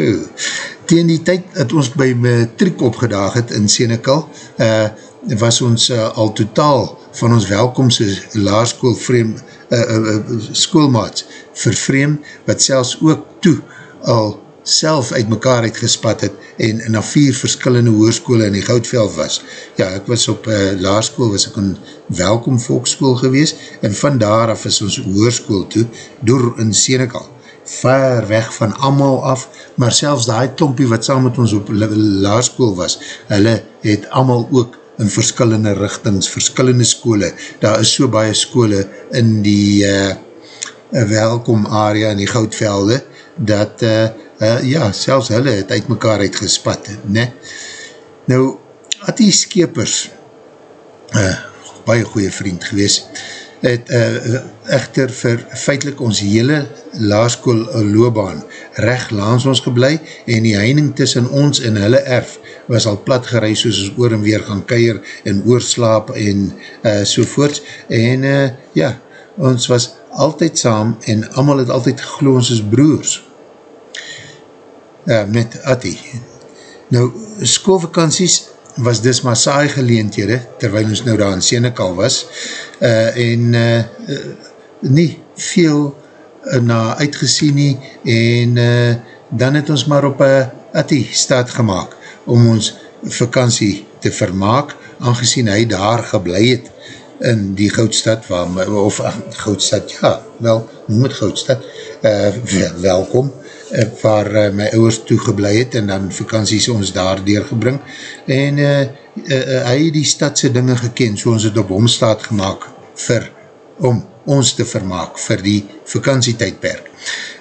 Speaker 1: [LAUGHS] Tegen die tyd dat ons by matriek opgedaag het in Senekal, uh, was ons uh, al totaal van ons welkomse laarskool vreem, uh, uh, uh, skoolmaats vervreem, wat selfs ook toe al self uit mekaar uitgespat het en na vier verskillende hoerskole in die Goudveld was. Ja, ek was op uh, laarskool, was ek in welkom volksskool gewees en van daar af is ons hoerskool toe, door in Senekal, ver weg van amal af, maar selfs die klompie wat saam met ons op laarskool was, hulle het amal ook in verskillende richtings, verskillende skole, daar is so baie skole in die uh, welkom area in die Goudvelde, dat uh, uh, ja, selfs hulle het uit mekaar uitgespat, ne? Nou, Attie Skepers, uh, baie goeie vriend gewees, het uh, echter vir feitlik ons hele laarskool loobaan recht langs ons geblei en die heining tussen ons en hulle erf was al plat gereis soos ons oor en weer gaan keier en oorslaap en uh, sovoorts en uh, ja, ons was altyd saam en allemaal het altyd geglo ons is broers. Uh, met Atti. Nou, schoolvakanties was dis maar saai geleentede, terwijl ons nou daar in Senekal was, uh, en uh, nie veel uh, na uitgesien nie, en uh, dan het ons maar op uh, Atti staat gemaakt, om ons vakantie te vermaak, aangezien hy daar geblei het, in die goudstad, waar, of uh, goudstad, ja, wel, noem het goudstad, uh, welkom, Eh, waar uh, my ouders toegeblij het en dan vakanties ons daar deurgebring en uh, uh, uh, hy het die stadse dinge gekend, so ons het op hom staat gemaakt vir, om ons te vermaak vir die vakantietijdperk.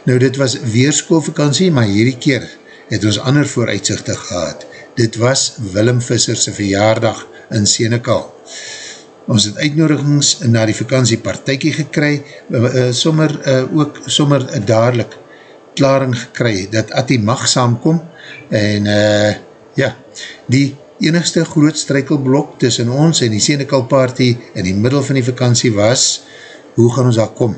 Speaker 1: Nou dit was weer schoolvakantie, maar hierdie keer het ons ander vooruitzichte gehad. Dit was Willem Visserse verjaardag in Senekal. Ons het uitnodigings na die vakantiepartijkie gekry, uh, sommer uh, ook sommer dadelijk klaring gekry, dat Atti mag saamkom, en uh, ja, die enigste groot strijkelblok tussen ons en die Senekal party in die middel van die vakantie was, hoe gaan ons daar kom?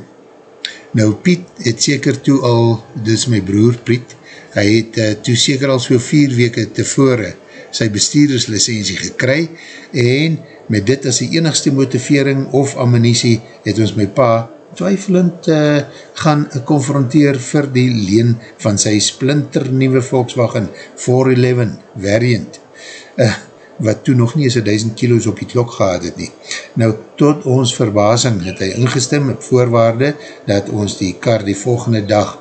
Speaker 1: Nou Piet het seker toe al, dis my broer Piet, hy het uh, toe seker al so vier weke tevore sy bestuurderslicensie gekry en met dit as die enigste motivering of ammunisie het ons my pa twyfelend uh, gaan confronteer vir die leen van sy splinter nieuwe Volkswagen 411 variant, uh, wat toe nog nie eens 1000 kilo's op die klok gehad het nie. Nou, tot ons verbasing het hy ingestem met voorwaarde dat ons die kar die volgende dag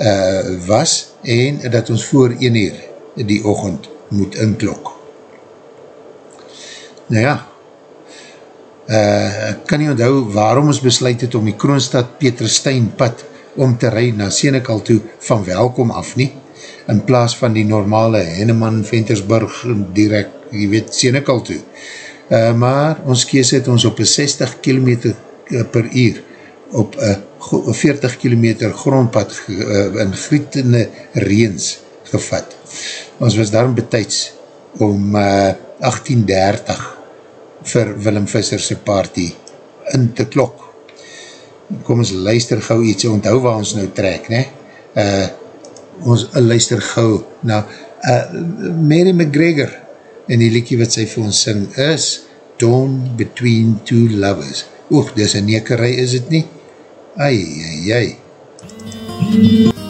Speaker 1: uh, was en dat ons voor 1 uur die ochend moet inklok. Nou ja, uh, kan nie onthou waarom ons besluit het om die Kroonstad Peterstein pad om te rijd na Senekal toe van welkom af nie, in plaas van die normale Henneman, Ventersburg, direct, jy weet, Senekal toe. Uh, maar ons kees het ons op een 60 km per uur op een 40 km grondpad uh, in grietende reens gevat. Ons was daarom betijds om uh, 1830 vir Willem Visser sy party in te klok. Kom ons luister gauw iets, onthou waar ons nou trek, ne? Uh, ons luister gauw na uh, Mary McGregor en die liekie wat sy vir ons sing is Dawn Between Two Lovers. Oeg, dis een nekerij is het nie? Ai, ai, ai.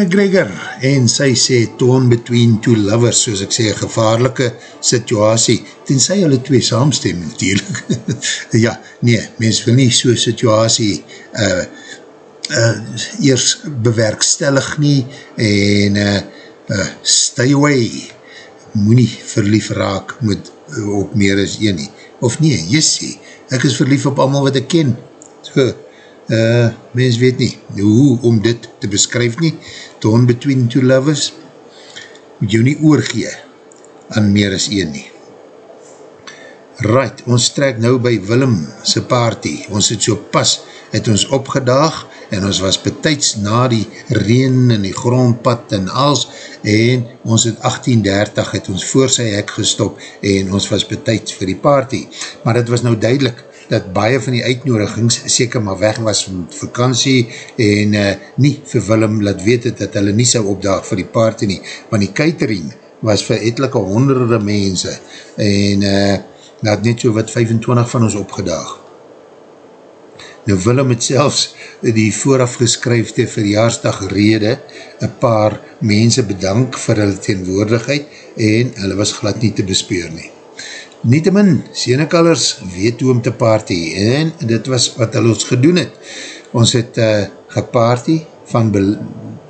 Speaker 1: McGregor en sy sê torn between two lovers, soos ek sê, gevaarlike situasie, tenzij hulle twee saamstem natuurlijk. [LAUGHS] ja, nee, mens wil nie so situasie uh, uh, eers bewerkstellig nie en uh, uh, stay away, moet nie verlief raak met, uh, op meer as een nie. Of nee, jessie, ek is verlief op allemaal wat ek ken. So, uh, mens weet nie hoe om dit te beskryf nie, torn between two lovers, moet jou nie oorgee aan meer as een nie. Right, ons trek nou by Willem sy party, ons het so pas, het ons opgedaag, en ons was betijds na die reen en die grondpad en als, en ons het 1830 het ons voor sy hek gestop, en ons was betijds vir die party. Maar het was nou duidelik, dat baie van die uitnodigings seker maar weg was van vakantie en uh, nie vir Willem laat weet het dat hulle nie sou opdaag vir die party nie, want die catering was vir etelike honderde mense en uh, dat net so wat 25 van ons opgedaag. Nou Willem het selfs die vooraf geskryfde verjaarsdag rede een paar mense bedank vir hulle teenwoordigheid en hulle was glad nie te bespeur nie. Nietemin, Senekallers weet hoe om te party en dit was wat hulle ons gedoen het. Ons het uh, geparty van Bel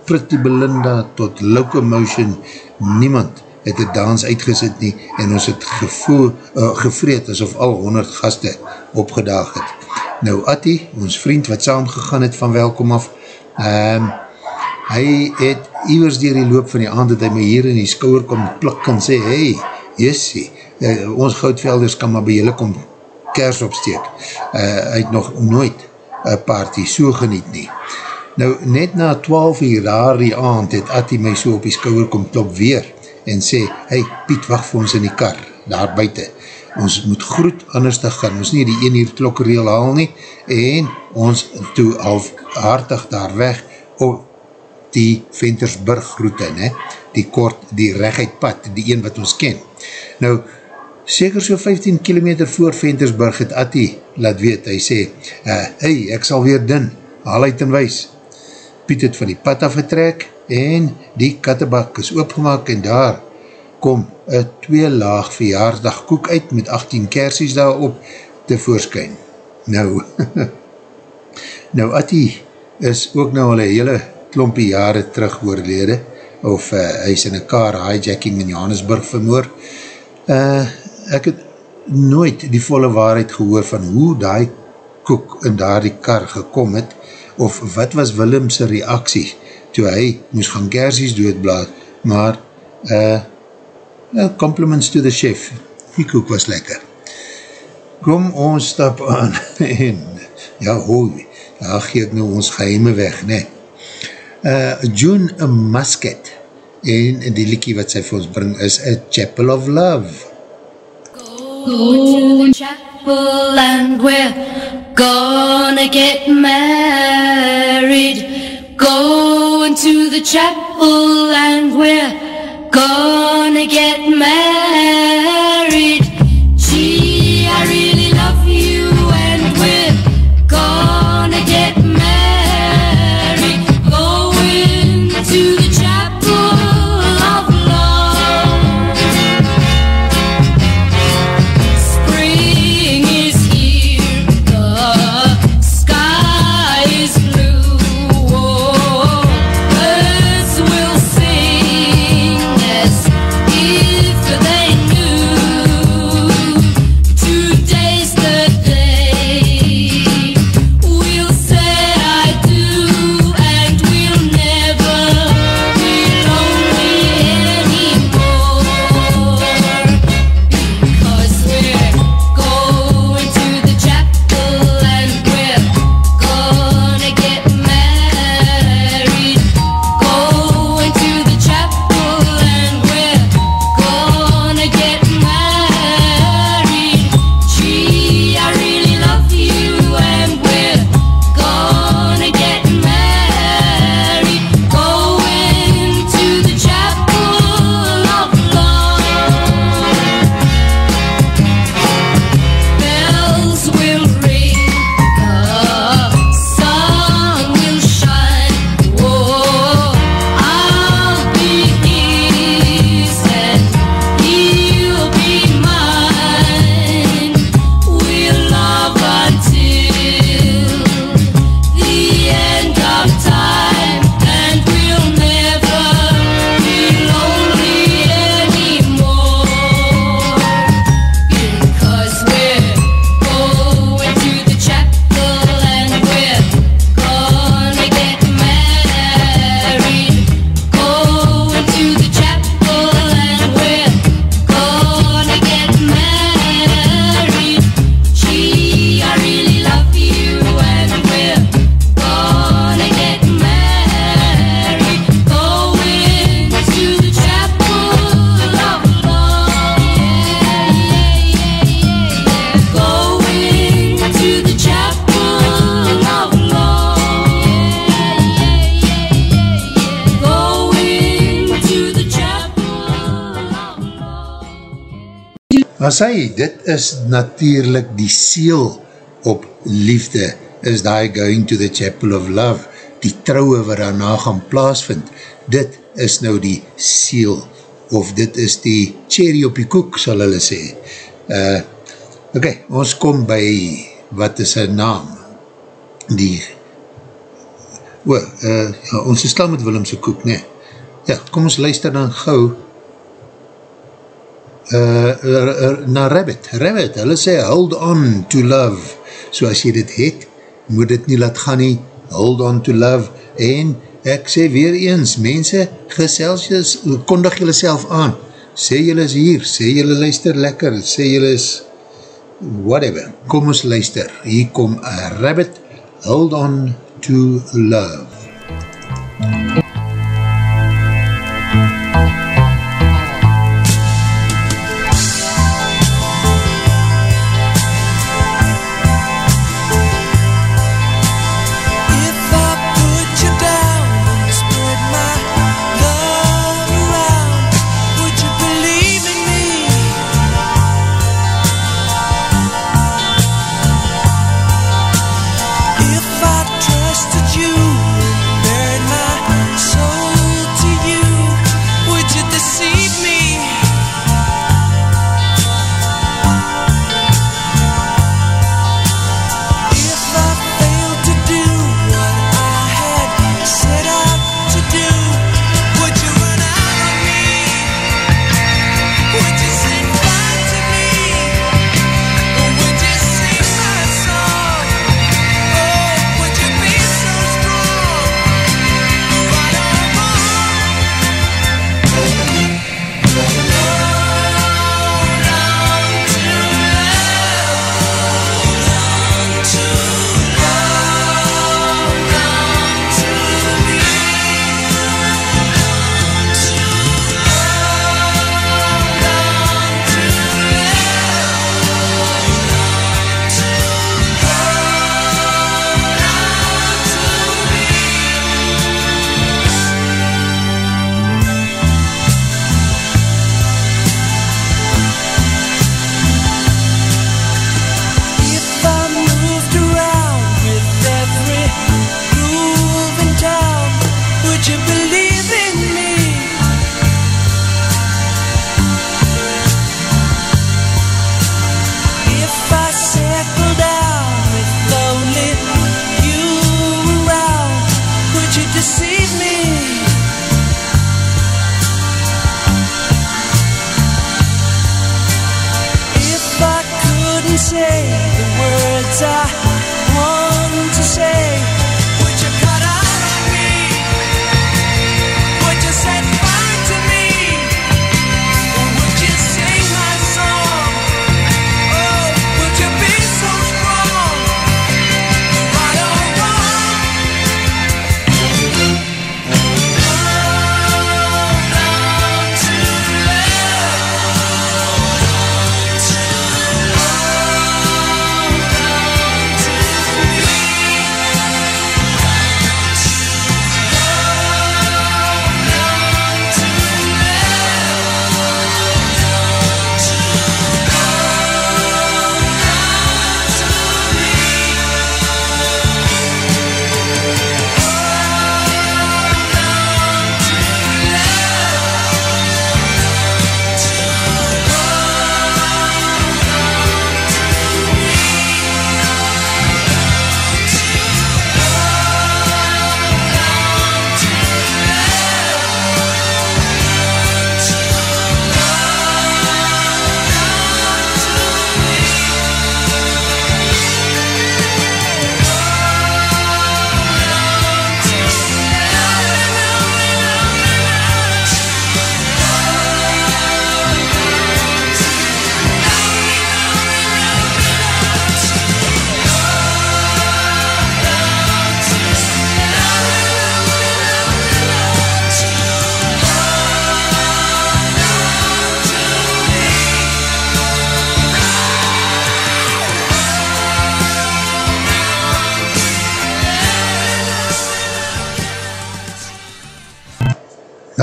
Speaker 1: Pretty Belinda tot Locomotion, niemand het het dans uitgesit nie en ons het gevoel, uh, gevreed asof al 100 gaste opgedaag het. Nou Atti, ons vriend wat saamgegaan het van welkom af, um, hy het iwers dier die loop van die aand dat hy my hier in die skouwer kom plik en sê, hey, jessie, uh, ons goudvelders kan maar by julle kom kers opsteek. Uh, hy het nog nooit een party so geniet nie. Nou, net na 12 uur daar die aand het Atti my so op die skouwer kom klop weer en sê, hey Piet, wacht vir ons in die kar, daar buiten. Ons moet groet, anders te gaan, ons nie die 1 uur klokkereel haal nie, en ons toe half hartig daar weg op die Ventersburg route, ne? die kort, die reguit pad, die een wat ons ken. Nou, Seker so 15 kilometer voor Ventersburg het Attie laat weet, hy sê, uh, hey, ek sal weer din, haal uit en wees. Piet het van die pad afgetrek en die kattebak is oopgemaak en daar kom een twee laag verjaarsdag koek uit met 18 kersies daarop te voorskyn. Nou, [LAUGHS] nou Attie is ook nou al een hele klompie jare terug oorlede, of uh, hy is in een car hijacking in Johannesburg vermoor. Uh, ek het nooit die volle waarheid gehoor van hoe die koek in daar die kar gekom het, of wat was Willemse reaksie toe hy moes gaan kersies doodblaad, maar uh, compliments to the chef, die koek was lekker. Kom ons stap aan [LAUGHS] en ja hoi, daar gee ek nou ons geheime weg, nee uh, June Muscat en die liekie wat sy vir ons bring is A Chapel of Love
Speaker 7: Go to the chapel and we're gonna get married. Go into the chapel and we're gonna get married. Love. As
Speaker 1: hy, dit is natuurlijk die seal op liefde, is die going to the chapel of love, die trouwe wat daarna gaan plaasvind, dit is nou die seal, of dit is die cherry op die koek, sal hulle sê. Uh, ok, ons kom by, wat is sy naam? Die, o, uh, ja, ons is klaar met Willemse koek, nee. Ja, kom ons luister dan gauw, uh, na Rabbit, Rabbit, hulle sê hold on to love, so as jy dit het, moet dit nie laat gaan nie, hold on to love, en ek sê weer eens, mense, gesels jy's, kondig jylle self aan, sê jylle is hier, sê jylle luister lekker, sê jylle is whatever, kom ons luister, hier kom a Rabbit, hold on to love.
Speaker 6: If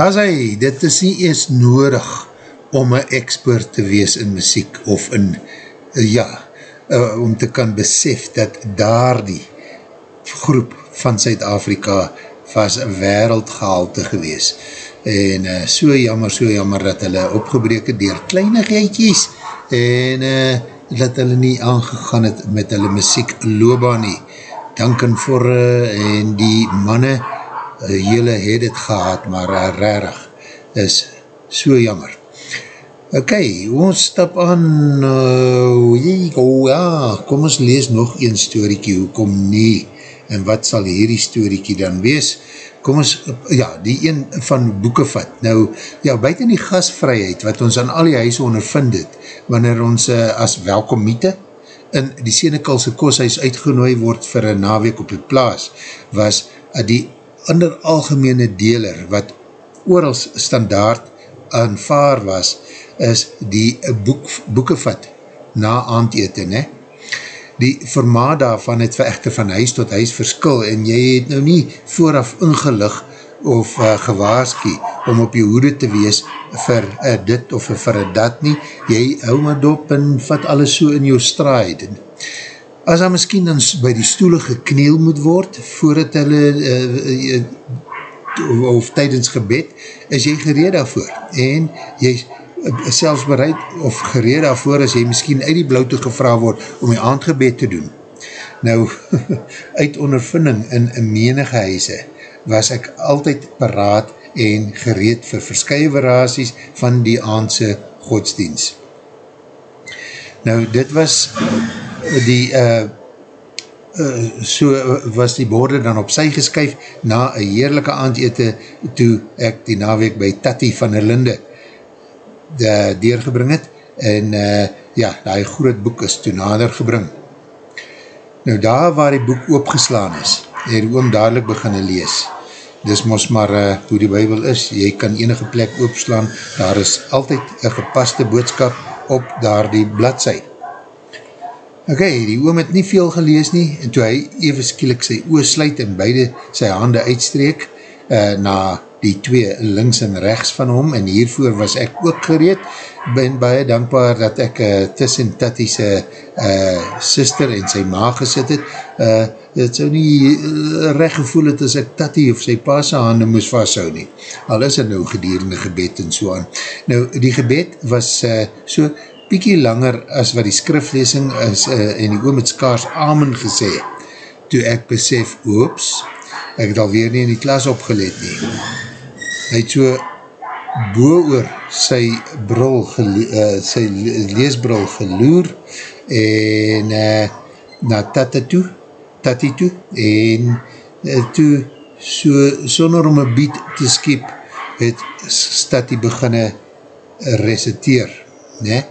Speaker 1: daar hy, dit is nie eers nodig om een expert te wees in muziek of in, uh, ja, uh, om te kan besef dat daar die groep van Zuid-Afrika was wereldgehalte gewees. En uh, so jammer, so jammer dat hulle opgebreke dier kleinigheidjies en uh, dat hulle nie aangegaan het met hulle muziek loobaan nie. Duncan Forre en die manne, jylle het het gehad, maar uh, rarig is so jammer. Ok, ons stap aan, uh, jy, oh, ja, kom ons lees nog een storiekie, hoekom nie, en wat sal hierdie storiekie dan wees? Kom ons, ja, die een van boeken vat. Nou, ja, buiten die gasvrijheid, wat ons aan al die huise ondervind het, wanneer ons uh, as welkomiete in die Senekalse koshuis uitgenooi word vir een naweek op die plaas, was die ander algemene deler, wat ooral standaard aanvaar was, is die boek, boekevat na aandete, ne? Die formaat daarvan het verechte van huis tot huis verskil en jy het nou nie vooraf ingelig of uh, gewaarski om op jy hoede te wees vir uh, dit of vir dat nie. Jy hou maar dop en vat alles so in jou stride. As daar miskien dan by die stoele gekneel moet word voordat hulle uh, uh, of tydens gebed, is jy gereed daarvoor en jy selfs bereid of gereed daarvoor as jy miskien uit die blauwte gevra word om die aandgebed te doen. Nou, [LAUGHS] uit ondervinding in menige huise was ek altyd paraat en gereed vir verskye verraties van die aandse godsdienst. Nou, dit was die uh, uh, so was die borde dan op sy geskyf na een heerlijke aandete toe ek die naweek by Tati van der Linde de, deurgebring het en uh, ja, die groot boek is toe nader gebring. Nou daar waar die boek oopgeslaan is, het die oom dadelijk beginne lees. Dis mos maar uh, hoe die bybel is, jy kan enige plek oopslaan, daar is altyd een gepaste boodskap op daar die bladzij. Ok, die oom het nie veel gelees nie, en toe hy even skielik sy oor sluit en beide sy hande uitstreek, uh, na die twee links en rechts van hom en hiervoor was ek ook gereed ben baie dankbaar dat ek uh, tussen Tati sy uh, sister en sy ma gesit het. Uh, het so nie recht gevoel het as ek Tati of sy pa sy handen moes vasthou nie. Al is het nou gedierende gebed en so aan. Nou die gebed was uh, so piekie langer as wat die skriflesing is uh, en die oom het skaars amen gesê toe ek besef, oops ek het alweer nie in die klas opgelet nie hy het so boe oor sy bril, uh, sy leesbril geloer en uh, na tata toe, tati toe en uh, toe so, sonder om een bied te skiep, het stati beginne reciteer, ne?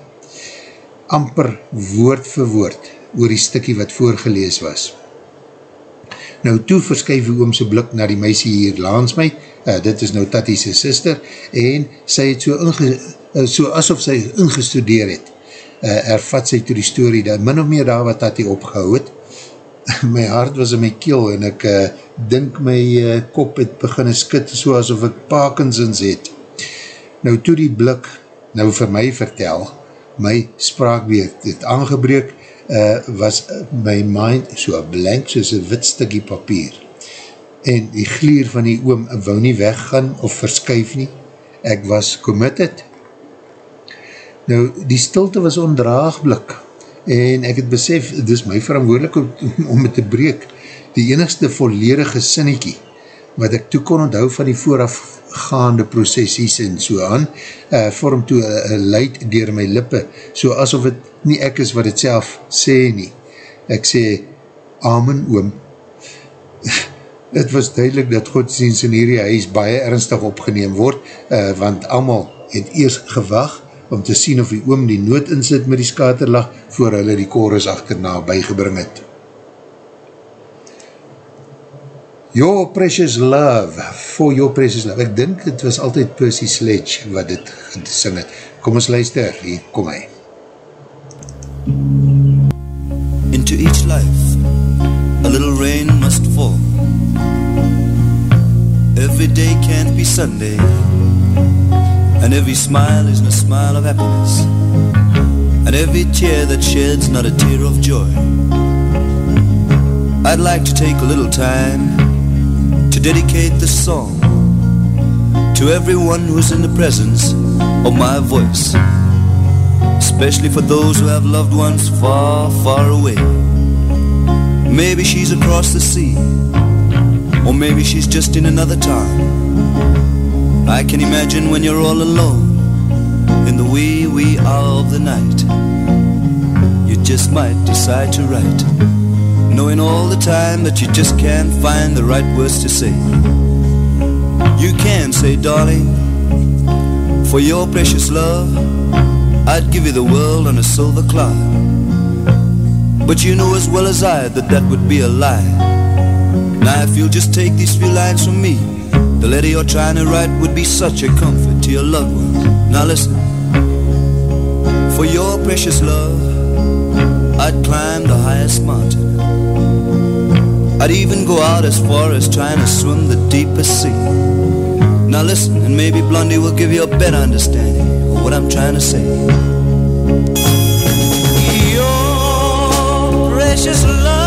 Speaker 1: Amper woord vir woord oor die stikkie wat voorgelees was. Nou toe verskyf die oomse blik na die meisie hier laans my, uh, dit is nou Tati sy sister, en sy het so, inge, uh, so asof sy ingestudeer het, uh, ervat sy toe die story, dat min of meer daar wat Tati opgehou het, [LAUGHS] my hart was in my keel, en ek uh, dink my uh, kop het beginne skit, so asof ek Parkinson's het. Nou toe die blik, nou vir my vertel, my spraak weer het aangebreek, uh, was my mind so blank soos een wit stikkie papier en die glier van die oom wou nie weggaan of verskuif nie. Ek was committed. Nou, die stilte was ondraagblik en ek het besef, dit is my verantwoordelik om, [LAUGHS] het te breek. Die enigste volledige sinnekie wat ek toe kon onthou van die voorafgaande processies en so aan, uh, vorm toe een uh, luid dier my lippe, so asof het nie ek is wat het self sê nie. Ek sê, Amen oom, [LAUGHS] het was duidelik dat godsdienst in hierdie huis baie ernstig opgeneem word, uh, want allemaal het eers gewag om te sien of die oom die nood insit met die skaterlag voor hulle die chorus achterna bijgebring het. Your precious love, for your precious love. Ek dink het was altyd Percy Sledge wat dit gesing het. Kom ons luister, hier kom hy.
Speaker 8: Into each life, a little rain must fall. Every day can't be Sunday. And every smile isn't a smile of happiness. And every tear that sheds not a tear of joy. I'd like to take a little time to dedicate this song to everyone who's in the presence of my voice, especially for those who have loved ones far, far away. Maybe she's across the sea, or maybe she's just in another town. I can imagine when you're all alone in the wee, wee hour of the night. You just might decide to write, knowing all the time that you just can't find the right words to say. You can say, darling, for your precious love, I'd give you the world on a silver cloud. But you know as well as I that that would be a lie. Now if you'll just take these few lines from me, the letter you're trying to write would be such a comfort to your loved ones. Now listen. For your precious love, I'd climb the highest mountain. I'd even go out as far as trying to swim the deepest sea. Now listen, and maybe Blondie will give you a better understanding of what I'm trying to say. Your precious love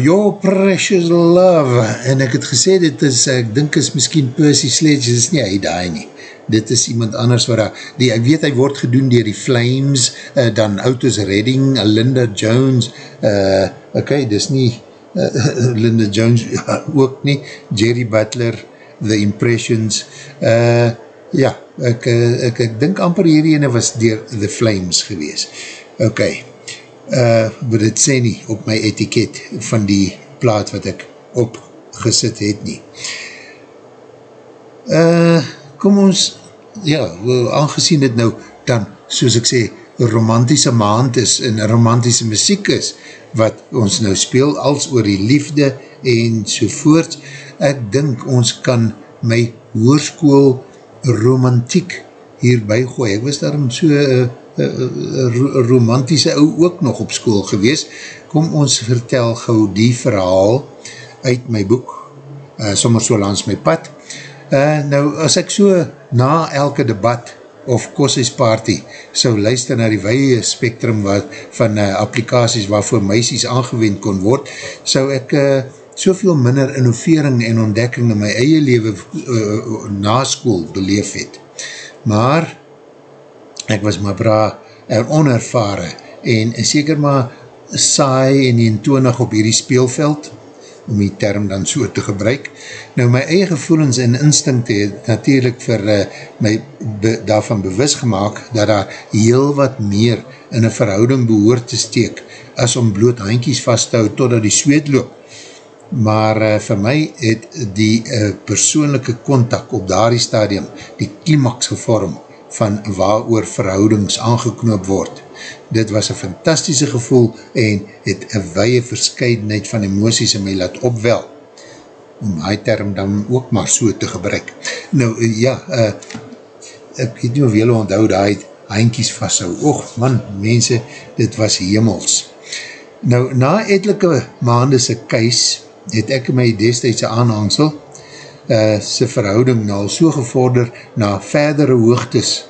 Speaker 1: your precious love en ek het gesê dit is, ek dink is miskien Percy Sledge, dit is nie hy daai nie. Dit is iemand anders wat daar, die, ek weet hy word gedoen dier die Flames, uh, dan Otis Redding, uh, Linda Jones uh, ok, dis nie uh, [LAUGHS] Linda Jones [LAUGHS] ja, ook nie, Jerry Butler The Impressions uh, ja, ek, uh, ek, ek dink amper hierdie ene was dier The Flames gewees. Ok, uh, wat het sê nie op my etiket van die plaat wat ek opgesit het nie. Uh, kom ons, ja, aangezien dit nou dan, soos ek sê, romantische maand is en romantische muziek is, wat ons nou speel, als oor die liefde en sovoort, ek dink ons kan my hoerskool romantiek hierby gooi. Ek was daarom so uh, romantische ou ook nog op school gewees. Kom ons vertel gauw die verhaal uit my boek, uh, sommer so langs my pad. Uh, nou, as ek so na elke debat of koshuisparty sou luister na die weie spectrum wat, van uh, applicaties waarvoor meisies aangewend kon word, sou ek uh, soveel minder innovering en ontdekking in my eie leven uh, na school beleef het. Maar, ek was maar bra er onervare en seker maar saai en eentonig op hierdie speelveld, om die term dan so te gebruik. Nou my eie gevoelens en instinct het natuurlijk vir uh, my be, daarvan bewus gemaakt dat daar heel wat meer in een verhouding behoort te steek as om bloot handkies vast te hou totdat die zweet loop. maar uh, vir my het die uh, persoonlijke contact op daardie stadium die climax gevorm van waar oor verhoudings aangeknoop word. Dit was een fantastische gevoel en het een weie verscheidenheid van emoties in my laat opwel om hy term dan ook maar so te gebruik. Nou, uh, ja, uh, ek weet nie of jylle onthou dat hy heinkies vasthou. Och, man, mense, dit was hemels. Nou, na etelike maande se kuis, het ek my destijdse aanhangsel, uh, sy verhouding nou so gevorder na verdere hoogtes,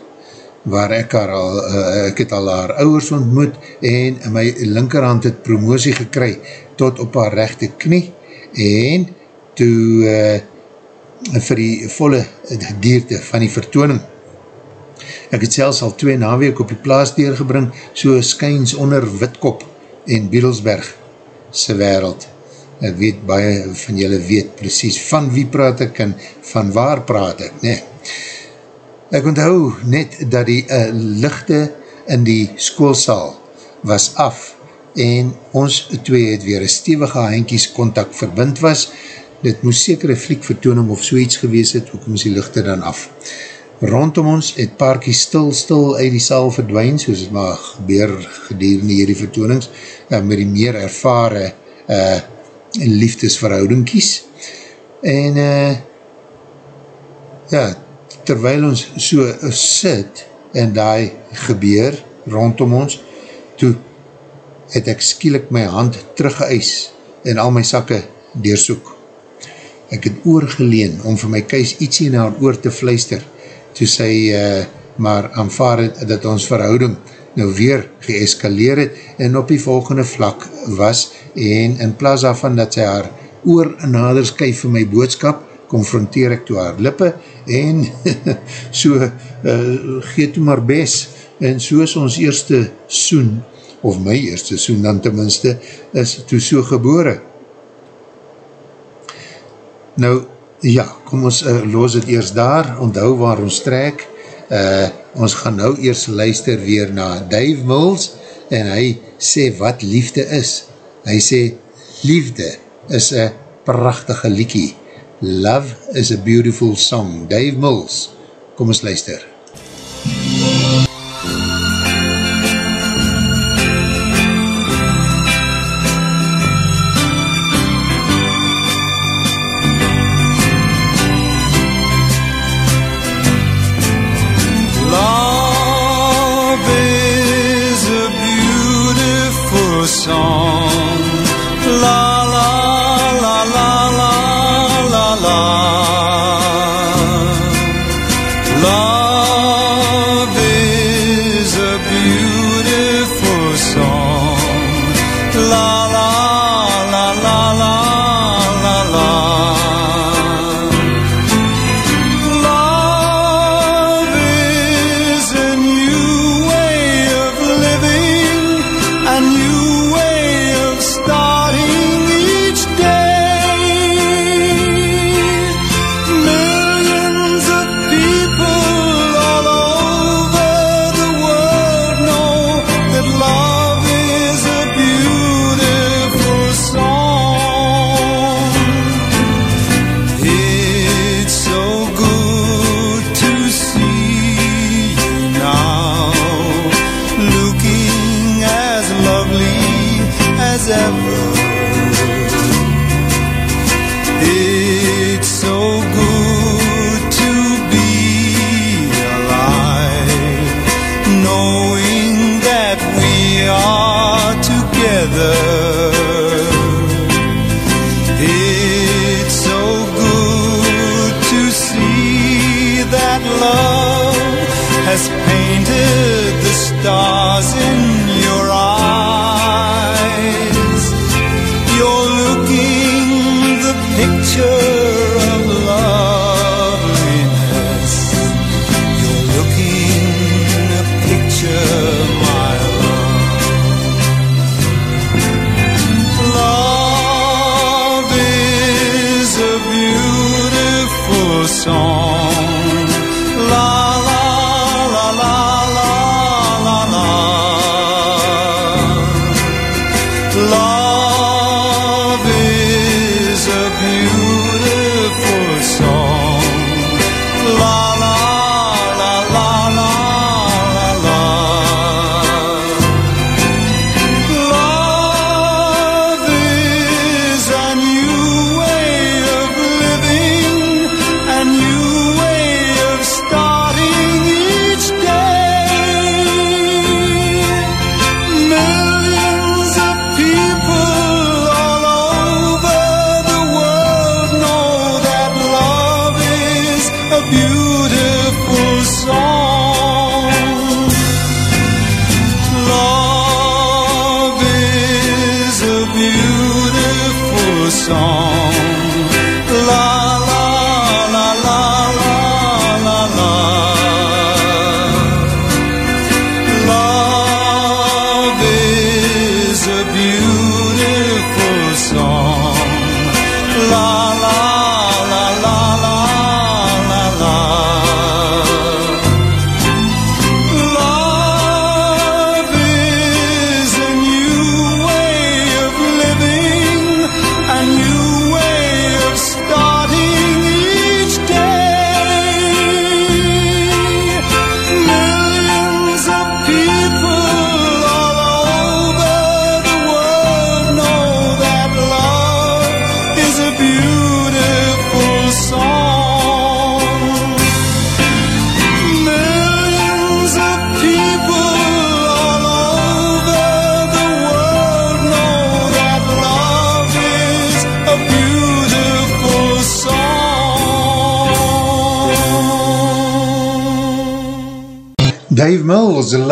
Speaker 1: waar ek haar al, uh, ek het al haar ouwers ontmoet, en my linkerhand het promosie gekry, tot op haar rechte knie, en toe uh, vir die volle dierte van die vertooning. Ek het selfs al twee naweek op die plaas deurgebring, so skyns onder Witkop en Biedelsberg se wereld. Ek weet, baie van julle weet precies van wie praat ek en van waar praat ek, nee. Ek onthou net dat die uh, lichte in die skoolsaal was af en ons twee het weer een stevige handkies contact verbind was, dit moes seker een fliek vertooning of so iets gewees het, ook moes die lichte dan af. Rondom ons het paarkie stil stil uit die saal verdwijn, soos het maar gebeur gedurende hierdie vertoonings, uh, met die meer ervare uh, liefdesverhouding kies. En uh, ja, terwyl ons so sit en daai gebeur rondom ons, toe het ek skielik my hand teruggeëis en al my sakke deursoek. Ek het oorgeleen om vir my kuis ietsie na haar oor te fluister, toe sy uh, maar aanvaar het dat ons verhouding nou weer geëskaleer het en op die volgende vlak was en in plaas daarvan dat sy haar oor nader skuif vir my boodskap, confronteer ek toe haar lippe en [LAUGHS] so uh, gee toe maar bes. En so is ons eerste soen of my eerste soen dan tenminste is toe so gebore. Nou ja, kom ons uh, los het eers daar, onthou waar ons trek, uh, ons gaan nou eers luister weer na Dave Mills, en hy sê wat liefde is. Hy sê, liefde is een prachtige liekie. Love is a beautiful song. Dave Mills, kom ons luister.
Speaker 9: It's so good to see that love has painted the stars in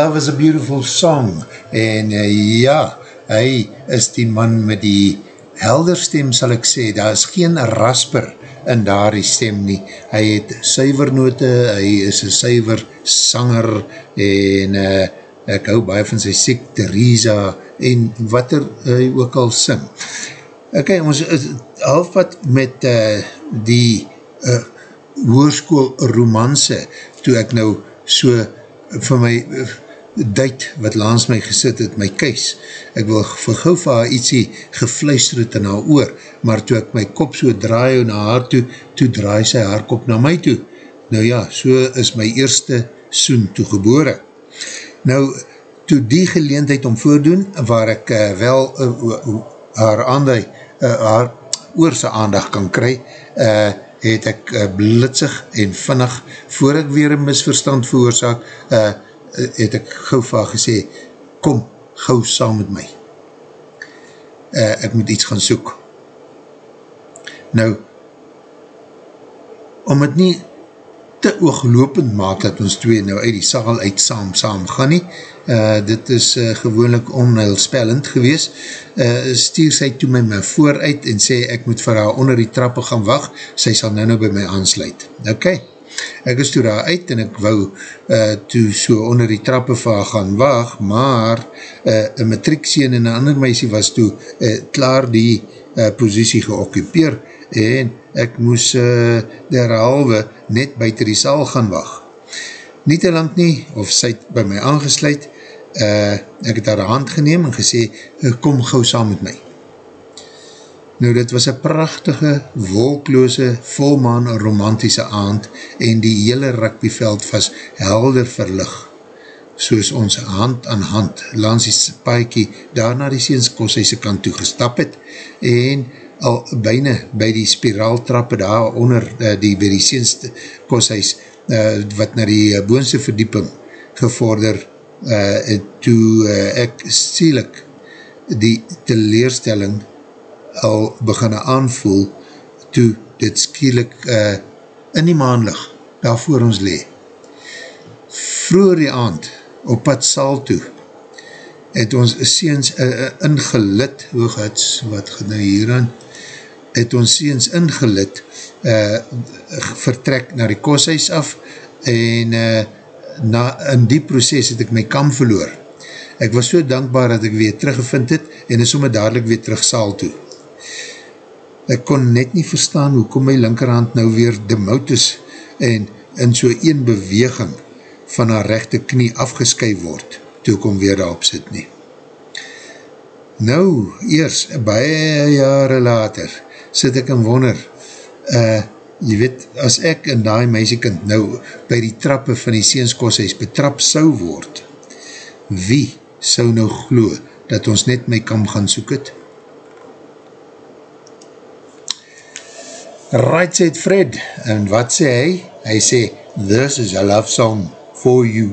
Speaker 9: Love is a Beautiful Song.
Speaker 1: En uh, ja, hy is die man met die helder stem sal ek sê, daar is geen rasper in daar die stem nie, hy het suivernote, hy is een suiver sanger en uh, ek hou baie van sy siek Theresa en wat er hy ook al sing. Ok, ons is halfpad met uh, die uh, hoerskool romanse, toe ek nou so vir my uh, duit wat langs my gesit het, my kuis. Ek wil vir gauw vir haar ietsie gefluister het in haar oor, maar toe ek my kop so draai na haar toe, toe draai sy haar kop na my toe. Nou ja, so is my eerste soen toegebore. Nou, toe die geleentheid om voordoen, waar ek uh, wel uh, haar aandui, uh, haar oorse aandag kan kry, uh, het ek uh, blitsig en vinnig, voor ek weer een misverstand veroorzaak, uh, het ek gauw vir haar gesê, kom gauw saam met my. Uh, ek moet iets gaan soek. Nou, om het nie te ooglopend maak dat ons twee nou uit die saal uit saam saam gaan nie, uh, dit is uh, gewoonlik onheilspellend gewees, uh, stuur sy toe my my vooruit en sê ek moet vir haar onder die trappe gaan wacht, sy sal nou nou by my aansluit. Ok, ek is toe daar uit en ek wou uh, toe so onder die trappe vir haar gaan wacht, maar uh, een matriekseen en een ander meisie was toe uh, klaar die uh, positie geoccupeer en ek moes uh, derhalwe net buiten die saal gaan wacht. Nie te lang nie, of sy het by my aangesluit, uh, ek het haar hand geneem en gesê, uh, kom gauw saam met my. Nou, dit was een prachtige, wolkloose, volmaan romantische aand en die hele rugbyveld was helder verlig, soos ons hand aan hand langs die paaikie daar na die seenskoshuise kant toe gestap het en al byna by die spiraaltrappe daar onder uh, die by die seenskoshuis uh, wat na die uh, boonste verdieping gevorder uh, toe uh, ek sielik die teleerstelling al beginne aanvoel toe dit skielik uh, in die maanlig daar voor ons lee. Vroeger die aand op pad saal toe het ons seens uh, uh, ingelid, hooghuts, wat nou hieraan, het ons seens ingelid, uh, vertrek na die koshuis af, en uh, na, in die proces het ek my kam verloor. Ek was so dankbaar dat ek weer teruggevind het, en is sommer dadelijk weer terug saal toe. Ek kon net nie verstaan hoe kom my linkerhand nou weer de mout is, en in so een beweging van haar rechte knie afgesky word, toe kom weer daarop sit nie. Nou, eers, baie jare later, sit ek en wonder, uh, jy weet, as ek en die meisiekind nou by die trappe van die seenskoshuis betrap sou word, wie sou nou glo dat ons net my kam gaan soek het? Right said Fred, en wat sê hy? Hy sê,
Speaker 10: this is a love song for you.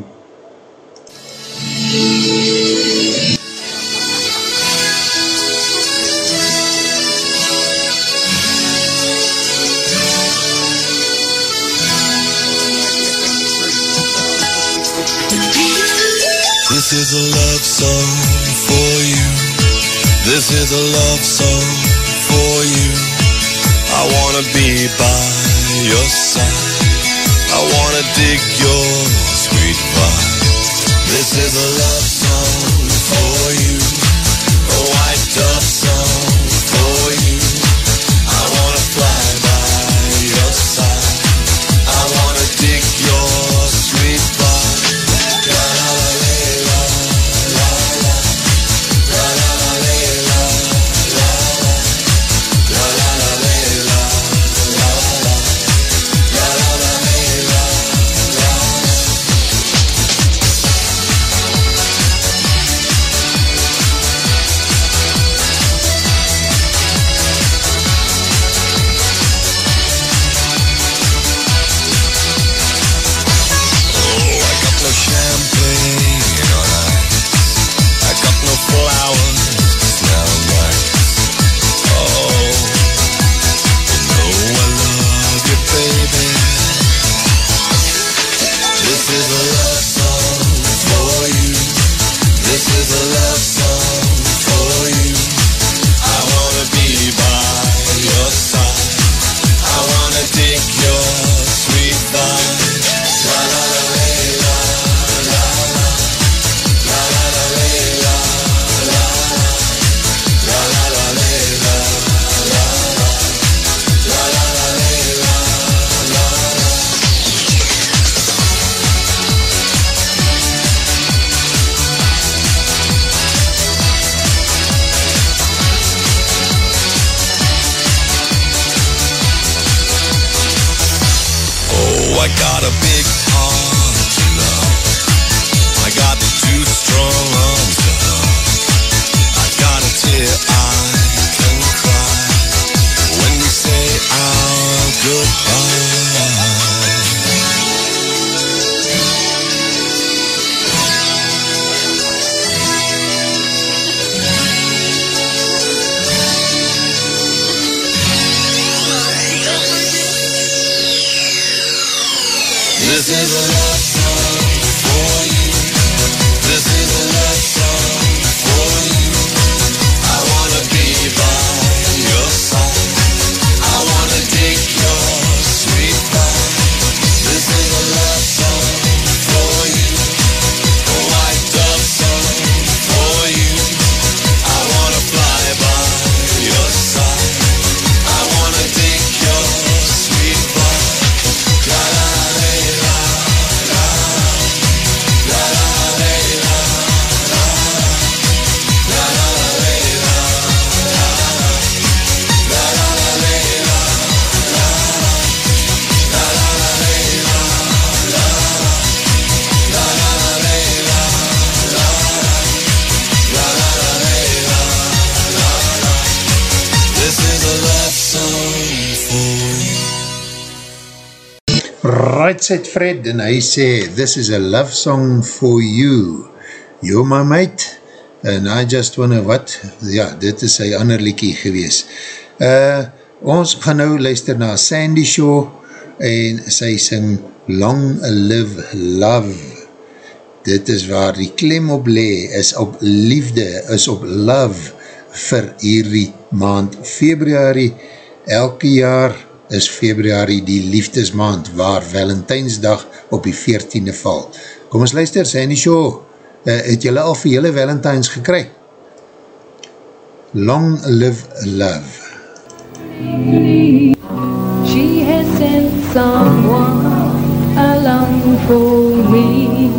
Speaker 10: This is a love song for you. This is a love song for you. I wanna be by your side. I wanna dig your sweet vibe. This is a love.
Speaker 1: Website Fred en hy sê, this is a love song for you. Yo my mate, and I just wanna what? Ja, dit is sy ander liekie gewees. Uh, ons gaan nou luister na Sandy Shaw en sy sing Long Live Love. Dit is waar die klem op le, is op liefde, is op love vir hierdie maand februari, elke jaar is februari die liefdesmaand waar Valentijnsdag op die 14e val. Kom ons luister, Sandy Shaw, uh, het jylle al vir jylle Valentijns gekry? Long Live Love.
Speaker 3: She has sent someone along for me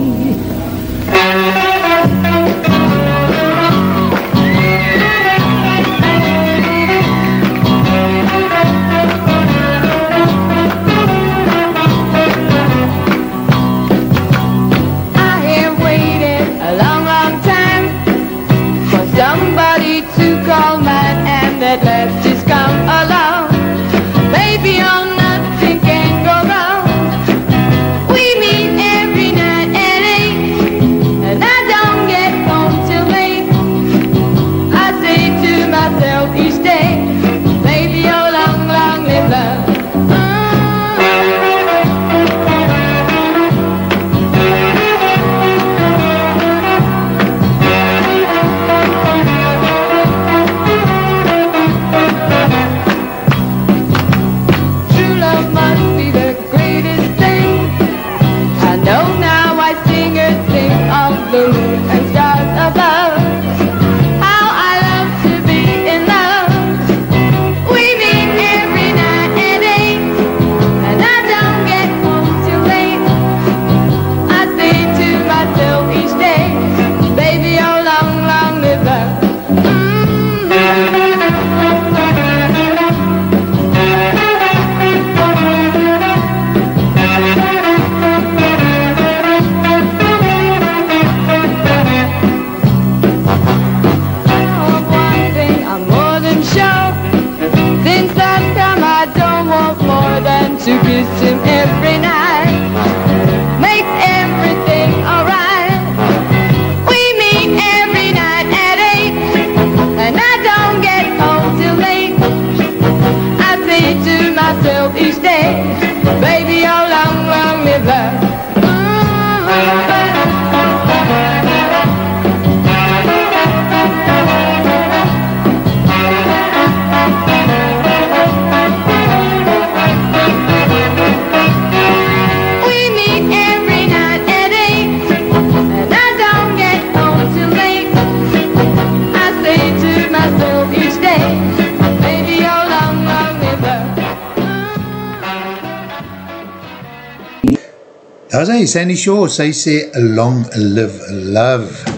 Speaker 1: Sandy Shaw, sy sê long live love.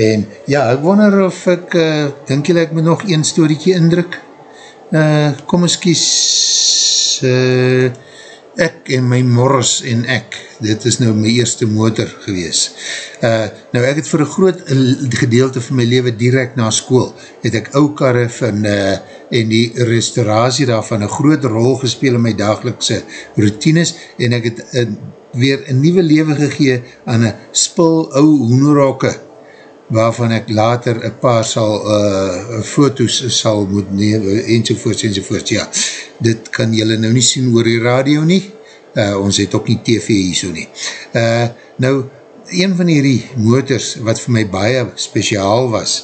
Speaker 1: En ja, ek wonder of ek, uh, denk jy ek moet nog een storytje indruk? Uh, kom ons kies uh, ek en my Morris en ek. Dit is nou my eerste motor gewees. Uh, nou ek het vir een groot gedeelte van my leven direct na school, het ek ou karre van uh, en die restauratie daarvan een groot rol gespeel in my dagelikse routines en ek het uh, weer een nieuwe leven gegee aan een spul ou hoenrokke waarvan ek later een paar sal uh, foto's sal moet neem, enzovoorts, enzovoorts, ja. Dit kan jylle nou nie sien oor die radio nie, uh, ons het ook nie tv hier so nie. Uh, nou, een van hierdie motors wat vir my baie speciaal was,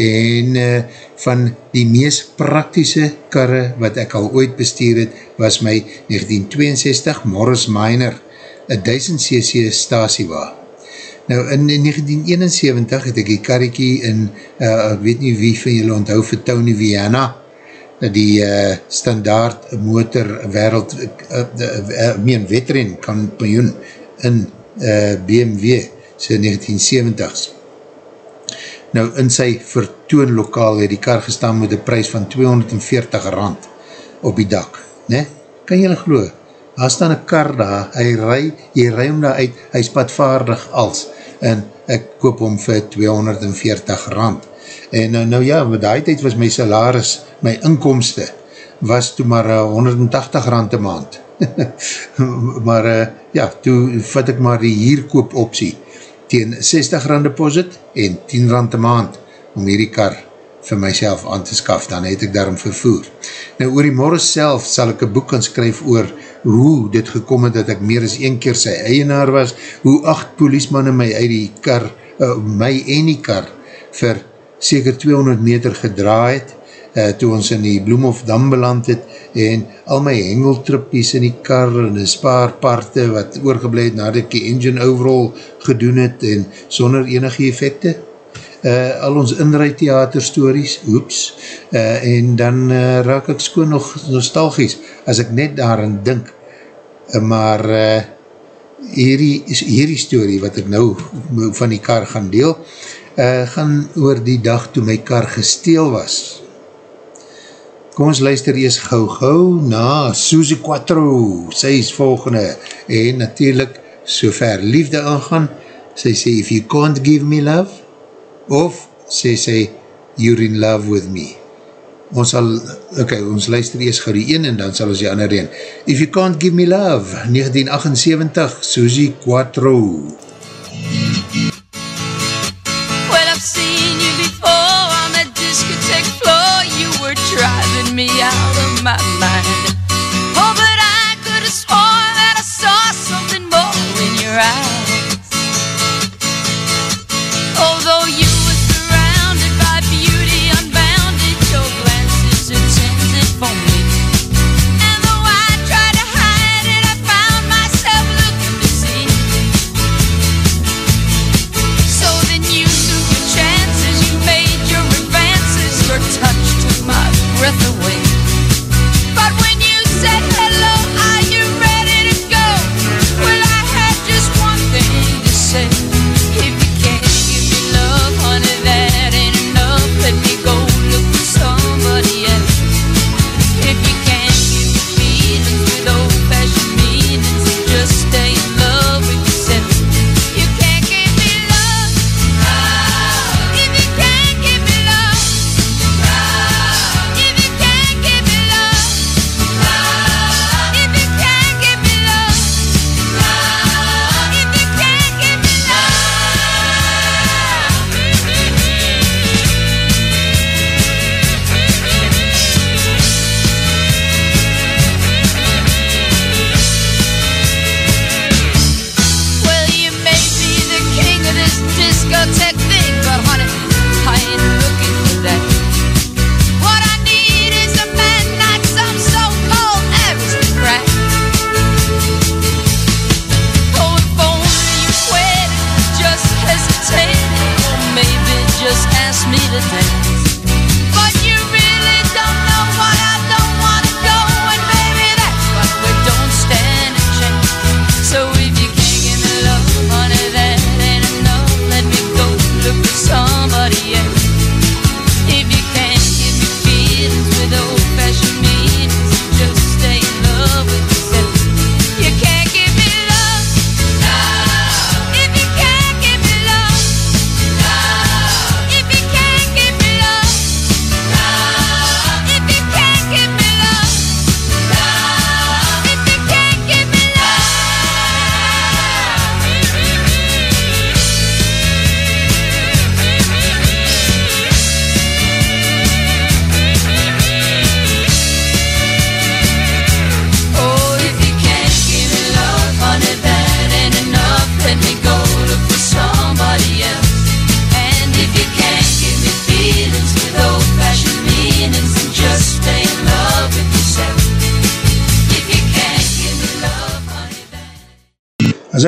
Speaker 1: en uh, van die mees praktische karre wat ek al ooit bestuur het, was my 1962 Morris Minor, een 1000cc stasiewa. Nou, in 1971 het ek die karrekie in, uh, ek weet nie wie van julle onthou vir Tony Viana, die uh, standaard motor wereld, uh, uh, meen wetren kampioen in uh, BMW sy 1970s. Nou, in sy vertoonlokaal het die kar gestaan met een prijs van 240 rand op die dak. Ne? Kan julle geloof? Daar staan een kar daar, hy rij, jy rij hom daar uit, hy is padvaardig als, en ek koop hom vir 240 rand. En nou, nou ja, met die tijd was my salaris, my inkomste, was toe maar uh, 180 rand een maand. [LAUGHS] maar uh, ja, toe vat ek maar die hierkoop optie, teen 60 rand deposit en 10 rand een maand, om hierdie kar vir myself aan te skaf, dan het ek daarom vervoer. Nou, oor die morgens self sal ek een boek kan skryf oor hoe dit gekom het dat ek meer as een keer sy eienaar was, hoe acht poliesmanne my uit die kar, uh, my en die kar, vir seker 200 meter gedraai het, uh, toe ons in die Bloemhofdam beland het, en al my hengeltrippies in die kar, en een spaar parte wat oorgebleid nadat ek die engine overall gedoen het, en sonder enige effecte, uh, al ons inrijdtheater stories, oeps, uh, en dan uh, raak ek skoon nog nostalgies, as ek net daarin dink, uh, maar uh, hierdie, hierdie story wat ek nou van die kar gaan deel, uh, gaan oor die dag toe my kar gesteel was. Kom ons luister eers gauw gauw na Suzy Quattro, sy is volgende, en natuurlijk so ver liefde aangaan, sy sê, if you can't give me love, of sê sy, you're in love with me. Ons sal, ok, ons luister eers gauw die een en dan sal ons die ander een. If you can't give me love, 1978, Suzy Quattro.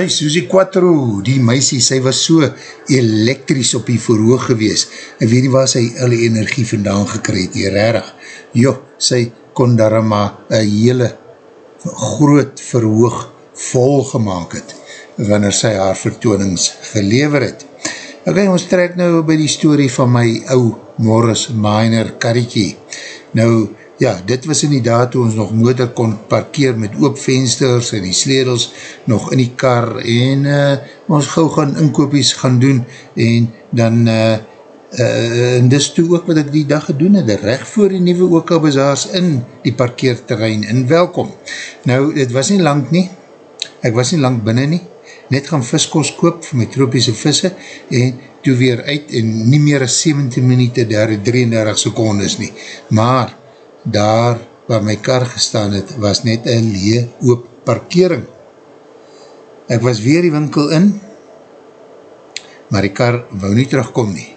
Speaker 1: As hy Susie Quattro, die meisie, sy was so elektries op die verhoog gewees. En weet nie waar sy al die energie vandaan gekry het, hier rarig. Jo, sy kon daar maar een hele groot verhoog vol gemaakt het, wanneer sy haar vertoonings gelever het. Ok, ons trek nou by die story van my ou Morris Minor karretjie. Nou, ja, dit was in die daad toe ons nog motor kon parkeer met oop vensters en die sledels nog in die kar en uh, ons gauw gaan inkoopies gaan doen en dan uh, uh, en dis toe ook wat ek die dag gedoen het, recht voor die nieuwe Oka Bazaars in die parkeerterrein in welkom. Nou, dit was nie lang nie, ek was nie lang binnen nie, net gaan viskos koop vir my tropiese visse en toe weer uit en nie meer as 17 minuut daar 33 secondes nie, maar daar waar my kar gestaan het, was net een lee oop parkering. Ek was weer die winkel in, maar die kar wou nie terugkom nie.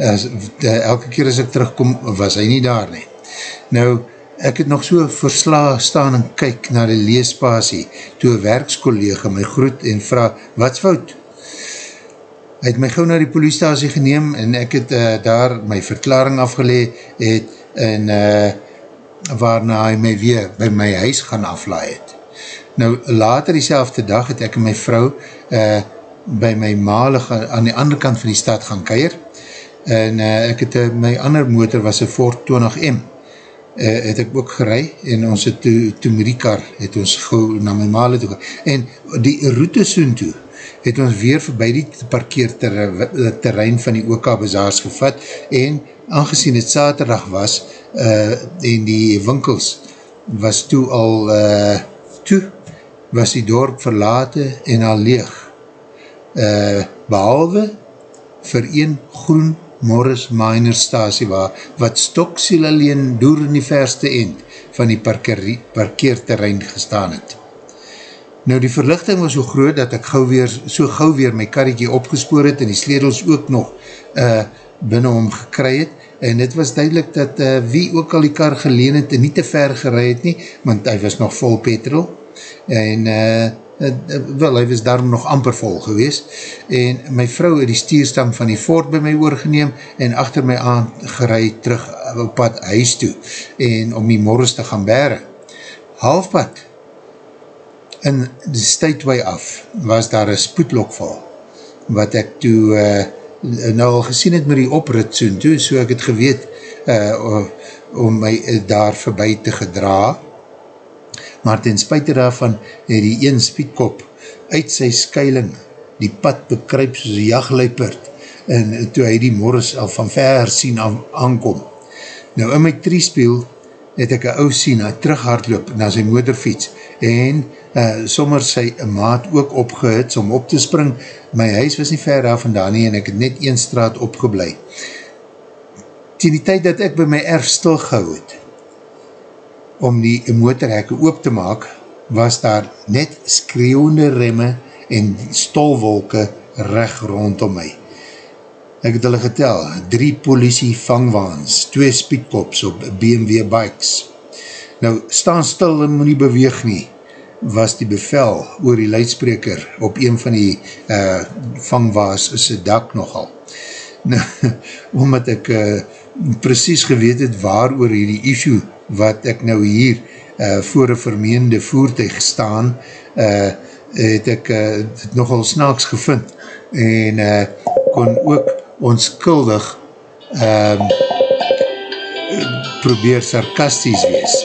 Speaker 1: As, elke keer as ek terugkom, was hy nie daar nie. Nou, ek het nog so versla staan en kyk na die leespasie, toe een werkskollega my groet en vraag, wat's fout? Hy het my gauw na die poliestasie geneem en ek het uh, daar my verklaring afgeleid het en uh, waarna hy my weer by my huis gaan aflaai het. Nou, later die selfde dag het ek en my vrou uh, by my malig aan die andere kant van die stad gaan keir en uh, ek het, uh, my ander motor was een Ford 20M uh, het ek ook gerei en ons het toe, toe met die kar het ons gauw na my male toe en die route soen toe het ons weer voorbij die parkeerterrein van die OK Bazaars gevat en aangezien het saterdag was uh, en die winkels was toe al uh, toe, was die dorp verlate en al leeg. Uh, behalwe vir een groen Morris Minor stasie waar, wat stoksiel alleen door in die verste end van die parkeer, parkeerterrein gestaan het. Nou die verlichting was so groot dat ek gauw weer, so gauw weer my karretje opgespoor het en die sledels ook nog uh, binnen hom gekry het en het was duidelik dat uh, wie ook al die kar geleen het en nie te ver gerei het nie, want hy was nog vol petrol en uh, wel, hy was daarom nog amper vol gewees en my vrou het die stierstang van die Ford by my oorgeneem en achter my aangerei terug op pad huis toe en om die morgens te gaan bere. Halfpad in die stuitwee af was daar een spoedlokval wat ek toe uh, nou al gesien het met die oprit soen toe, so ek het geweet uh, om my daar voorbij te gedra maar ten spuite daarvan het die een spiedkop uit sy skuiling die pad bekryp soos een jagluipert en toe hy die morris al van ver sien aankom. Nou in my triespiel het ek een ou sien, hy terughardloop na sy motorfiets en uh, sommer sy maat ook opgehits om op te spring. My huis was nie ver daar vandaan nie en ek het net een straat opgeblij. Tien die tyd dat ek by my erf stilgehou het, om die motorhekke oop te maak, was daar net skreeuwende remme en stolwolke recht rondom my. Ek het hulle getel, drie politie vangwaans, twee speedkops op BMW bikes. Nou, staan stil en moet nie beweeg nie, was die bevel oor die luidspreker op een van die uh, vangwaas sy dak nogal. [LAUGHS] Nou, omdat ek uh, precies geweet het waar oor hierdie issue wat ek nou hier uh, voor een vermeende voertuig staan, uh, het ek uh, het nogal snaaks gevind en uh, kon ook onskuldig um, probeer sarkasties wees.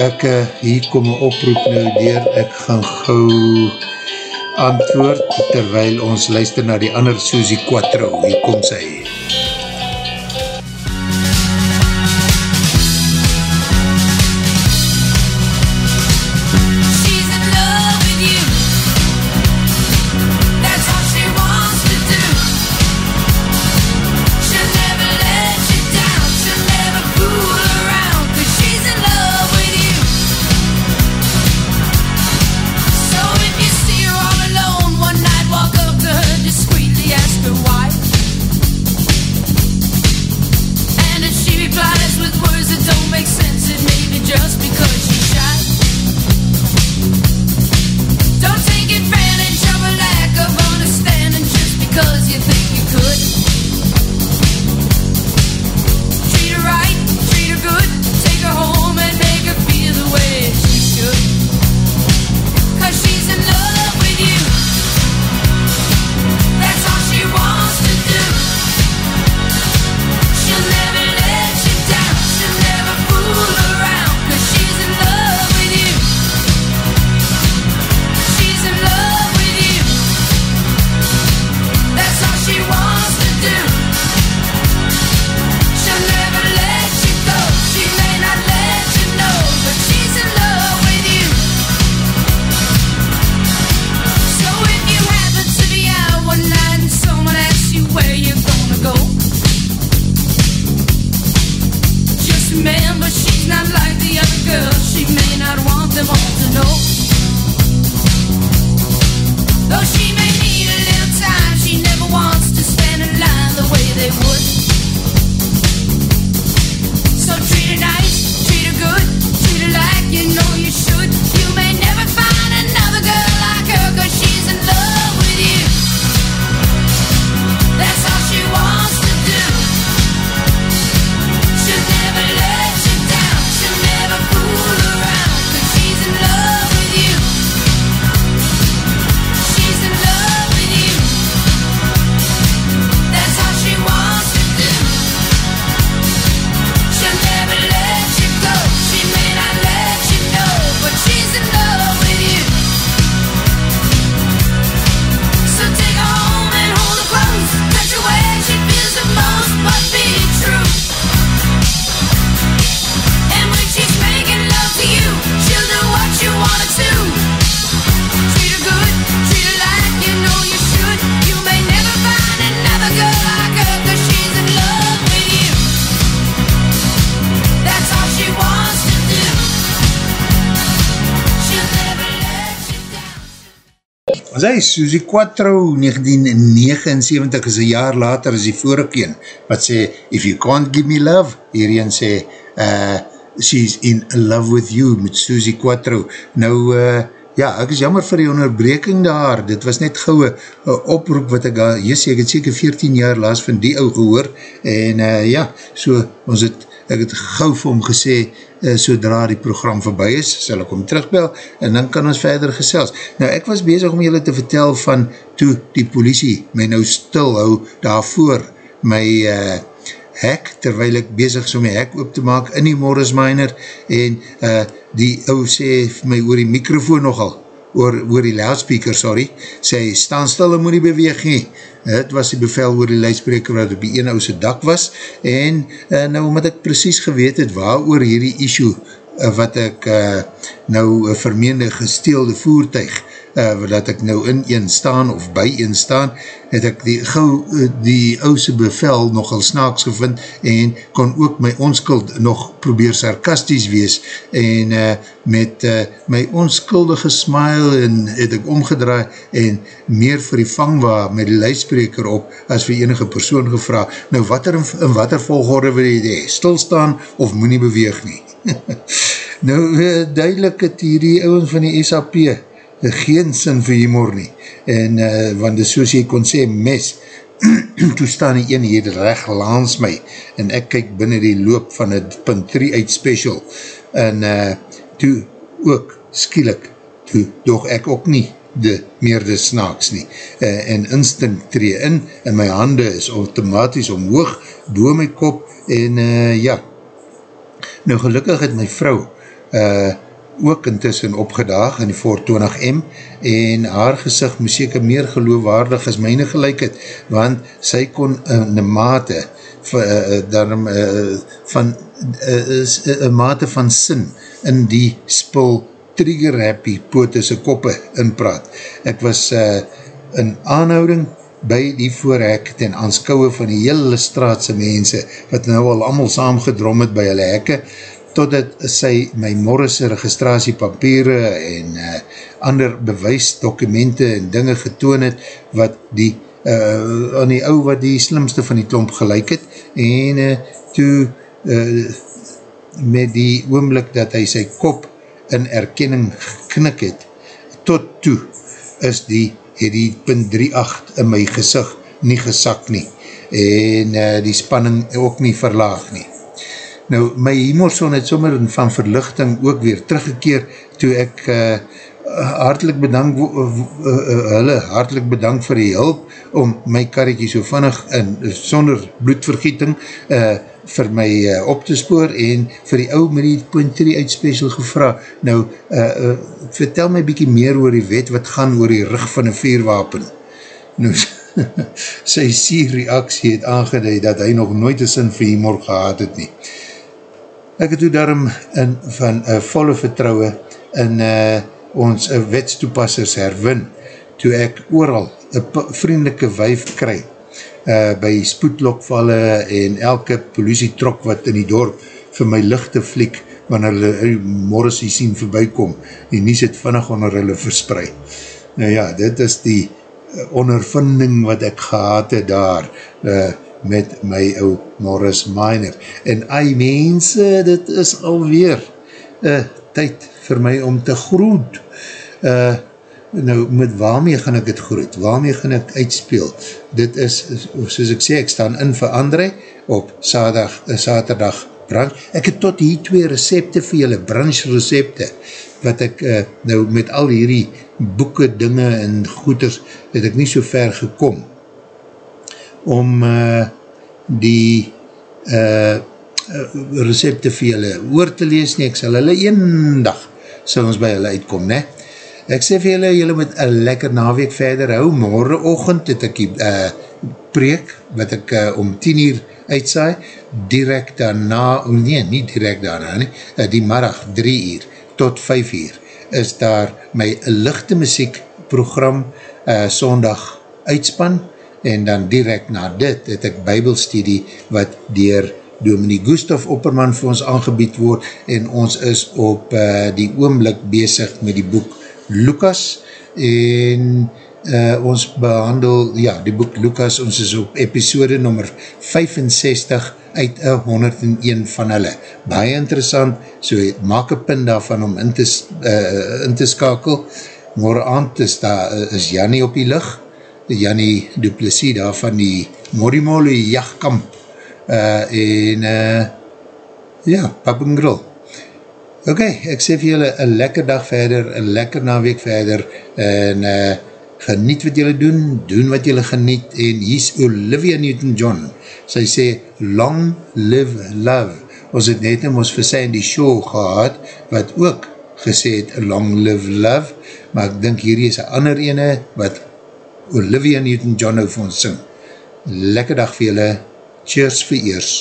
Speaker 1: Ek uh, hier kom een oproep nou dier, ek gaan gauw antwoord, terwyl ons luister na die ander Susie Quattro, hier kom sy.
Speaker 7: She's
Speaker 1: Hy, Suzy Quattro, 1979 is een jaar later as die vorige een, wat sê, if you can't give me love, hierin sê, uh, she's in love with you, met Suzy Quattro. Nou, uh, ja, ek is jammer vir die onderbreking daar, dit was net gauwe uh, oproep wat ek, uh, yes, ek het seker 14 jaar laas van die ou gehoor, en uh, ja, so, ons het, ek het gauw vir hom gesê, uh, sodra die program voorbij is, sal ek hom terugbel, en dan kan ons verder gesels. Nou, ek was bezig om julle te vertel van, toe die politie my nou stil hou, daarvoor my uh, hek, terwijl ek bezig is om my hek op te maak in die Morris Miner, en uh, die ou sê my oor die microfoon nogal, oor, oor die loudspeaker, sorry, sê, staan stil en moet nie beweeg nie. Het was die bevel oor die luidspreker wat op die ene ouse dak was, en uh, nou omdat ek precies geweet het waar oor hierdie issue, uh, wat ek uh, nou uh, vermeende gesteelde voertuig, uh, wat ek nou in een staan of by een staan, het ek die, gauw, uh, die ouse bevel nogal snaaks gevind en kon ook my onskuld nog probeer sarkasties wees en uh, met uh, my onskuldige smile en het ek omgedraai en meer vir die vangwa met die luidspreker op as vir enige persoon gevra. Nou wat er in, wat er volgorde wil jy die, stilstaan of moet nie beweeg nie. [LAUGHS] nou duidelik het hierdie ouwens van die SAP geen sin vir humor nie. En, uh, want dis soos jy kon sê, mes, [CLEARS THROAT] toe staan die ene hier recht langs my, en ek kyk binnen die loop van het punt 3 uit special, en uh, toe ook skielik, toe doog ek ook nie de meerde snaaks nie, uh, en instinct tree in, en my hande is automatisch omhoog, boe my kop, en uh, ja, nou gelukkig het my vrou, eh, uh, ook intussen opgedaag in die 420M en haar gezicht moes seker meer geloofwaardig as myne gelijk het, want sy kon in een mate van, uh, daarom, uh, van uh, een mate van sin in die spul trigger happy potese koppe inpraat. Ek was uh, in aanhouding by die voorhek ten aanskouwe van die hele straatse mense wat nou al allemaal saamgedrom het by hulle hekke totdat sy my morrisse registratiepapiere en uh, ander bewijsdokumente en dinge getoon het wat die uh, aan die ou wat die slimste van die klomp gelijk het en uh, toe uh, met die oomlik dat hy sy kop in erkenning geknik het tot toe is die het die punt 3.8 in my gezicht nie gesak nie en uh, die spanning ook nie verlaag nie Nou, my humorson het sommer van verlichting ook weer teruggekeer toe ek uh, hartelijk bedank uh, uh, hulle hartelijk bedank vir die hulp om my karretje so vannig en sonder bloedvergieting uh, vir my uh, op te spoor en vir die ou met die punt 3 uitspecial gevra. Nou, uh, uh, vertel my bykie meer oor die wet wat gaan oor die rug van een veerwapen. Nou, [LAUGHS] sy sier reaksie het aangeduid dat hy nog nooit een sin vir humor gehad het nie. Ek het toe daarom in, van uh, volle vertrouwe in uh, ons uh, wetstoepassers herwin, toe ek ooral een vriendelike wijf kry, uh, by spoedlokvalle en elke politietrok wat in die dorp vir my lichte fliek, wanneer hulle morrisie sien voorbijkom, die nie sit vinnig onder hulle verspreid. Nou ja, dit is die ondervinding wat ek gehad het daar, uh, met my ou Morris Minor. En ai mense, dit is alweer uh, tyd vir my om te groet. Uh, nou, met waarmee gaan ek het groet? Waarmee gaan ek uitspeel? Dit is, soos ek sê, ek staan in vir André op saterdag, uh, saterdag brunch. Ek het tot hier twee recepte vir julle, brunch recepte, wat ek uh, nou met al hierdie boeken, dinge en goeders, het ek nie so ver gekom om uh, die uh, recepte vir julle oor te lees nie, ek sal hulle een dag sal ons by hulle uitkom, ne? Ek sê vir julle, julle moet een lekker naweek verder hou, morgen ochend het ek die uh, preek, wat ek uh, om 10 uur uitsaai, direct daarna, oh nee, nie direct daarna, nie, uh, die marag 3 uur tot 5 uur, is daar my lichte muziek program uh, sondag uitspan, en dan direct na dit het ek bybelstudie wat dier Dominique Gustaf Opperman vir ons aangebied word en ons is op uh, die oomlik bezig met die boek Lucas en uh, ons behandel, ja, die boek Lucas, ons is op episode nummer 65 uit 101 van hulle. Baie interessant, so maak een punt daarvan om in te, uh, in te skakel. Morgen aand is, daar, is Jannie op die licht, Jannie Duplessis daar van die Morimole jachtkamp uh, en uh, ja, pap en grill. Ok, ek sê vir julle een lekker dag verder, een lekker naweek verder en uh, geniet wat julle doen, doen wat julle geniet en hier is Olivia Newton-John. Sy sê, long live love. Ons het net om ons vir sy in die show gehad, wat ook gesê het, long live love, maar ek dink hierdie is een ander ene, wat Olivia Newton-John nou vir ons sing. Lekker dag vir julle, cheers vir eers.